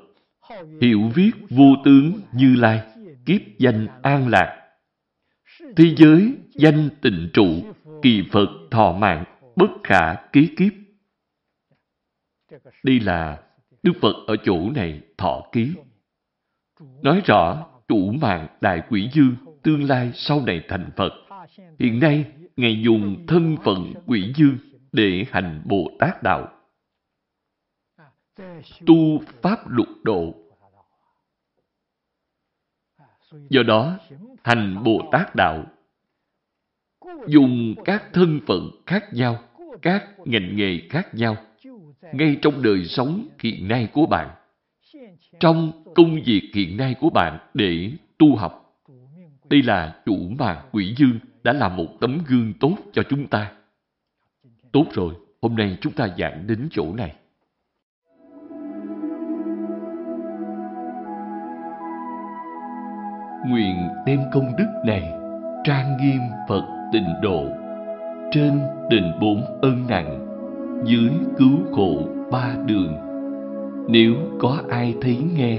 hiệu viết vô tướng như lai, kiếp danh an lạc. Thế giới danh tịnh trụ, kỳ Phật thọ mạng, bất khả ký kiếp. Đây là Đức Phật ở chỗ này thọ ký. Nói rõ chủ mạng đại quỷ dương tương lai sau này thành Phật. Hiện nay, Ngài dùng thân phận quỷ dương để hành Bồ Tát Đạo. Tu Pháp lục độ Do đó, hành Bồ Tát Đạo dùng các thân phận khác nhau, các ngành nghề khác nhau, ngay trong đời sống hiện nay của bạn, trong công việc hiện nay của bạn để tu học. Đây là chủ mạng quỷ dương đã là một tấm gương tốt cho chúng ta. Tốt rồi, hôm nay chúng ta giảng đến chỗ này. nguyện đem công đức này trang nghiêm Phật tịnh độ trên đền bốn ân nặng dưới cứu khổ ba đường nếu có ai thấy nghe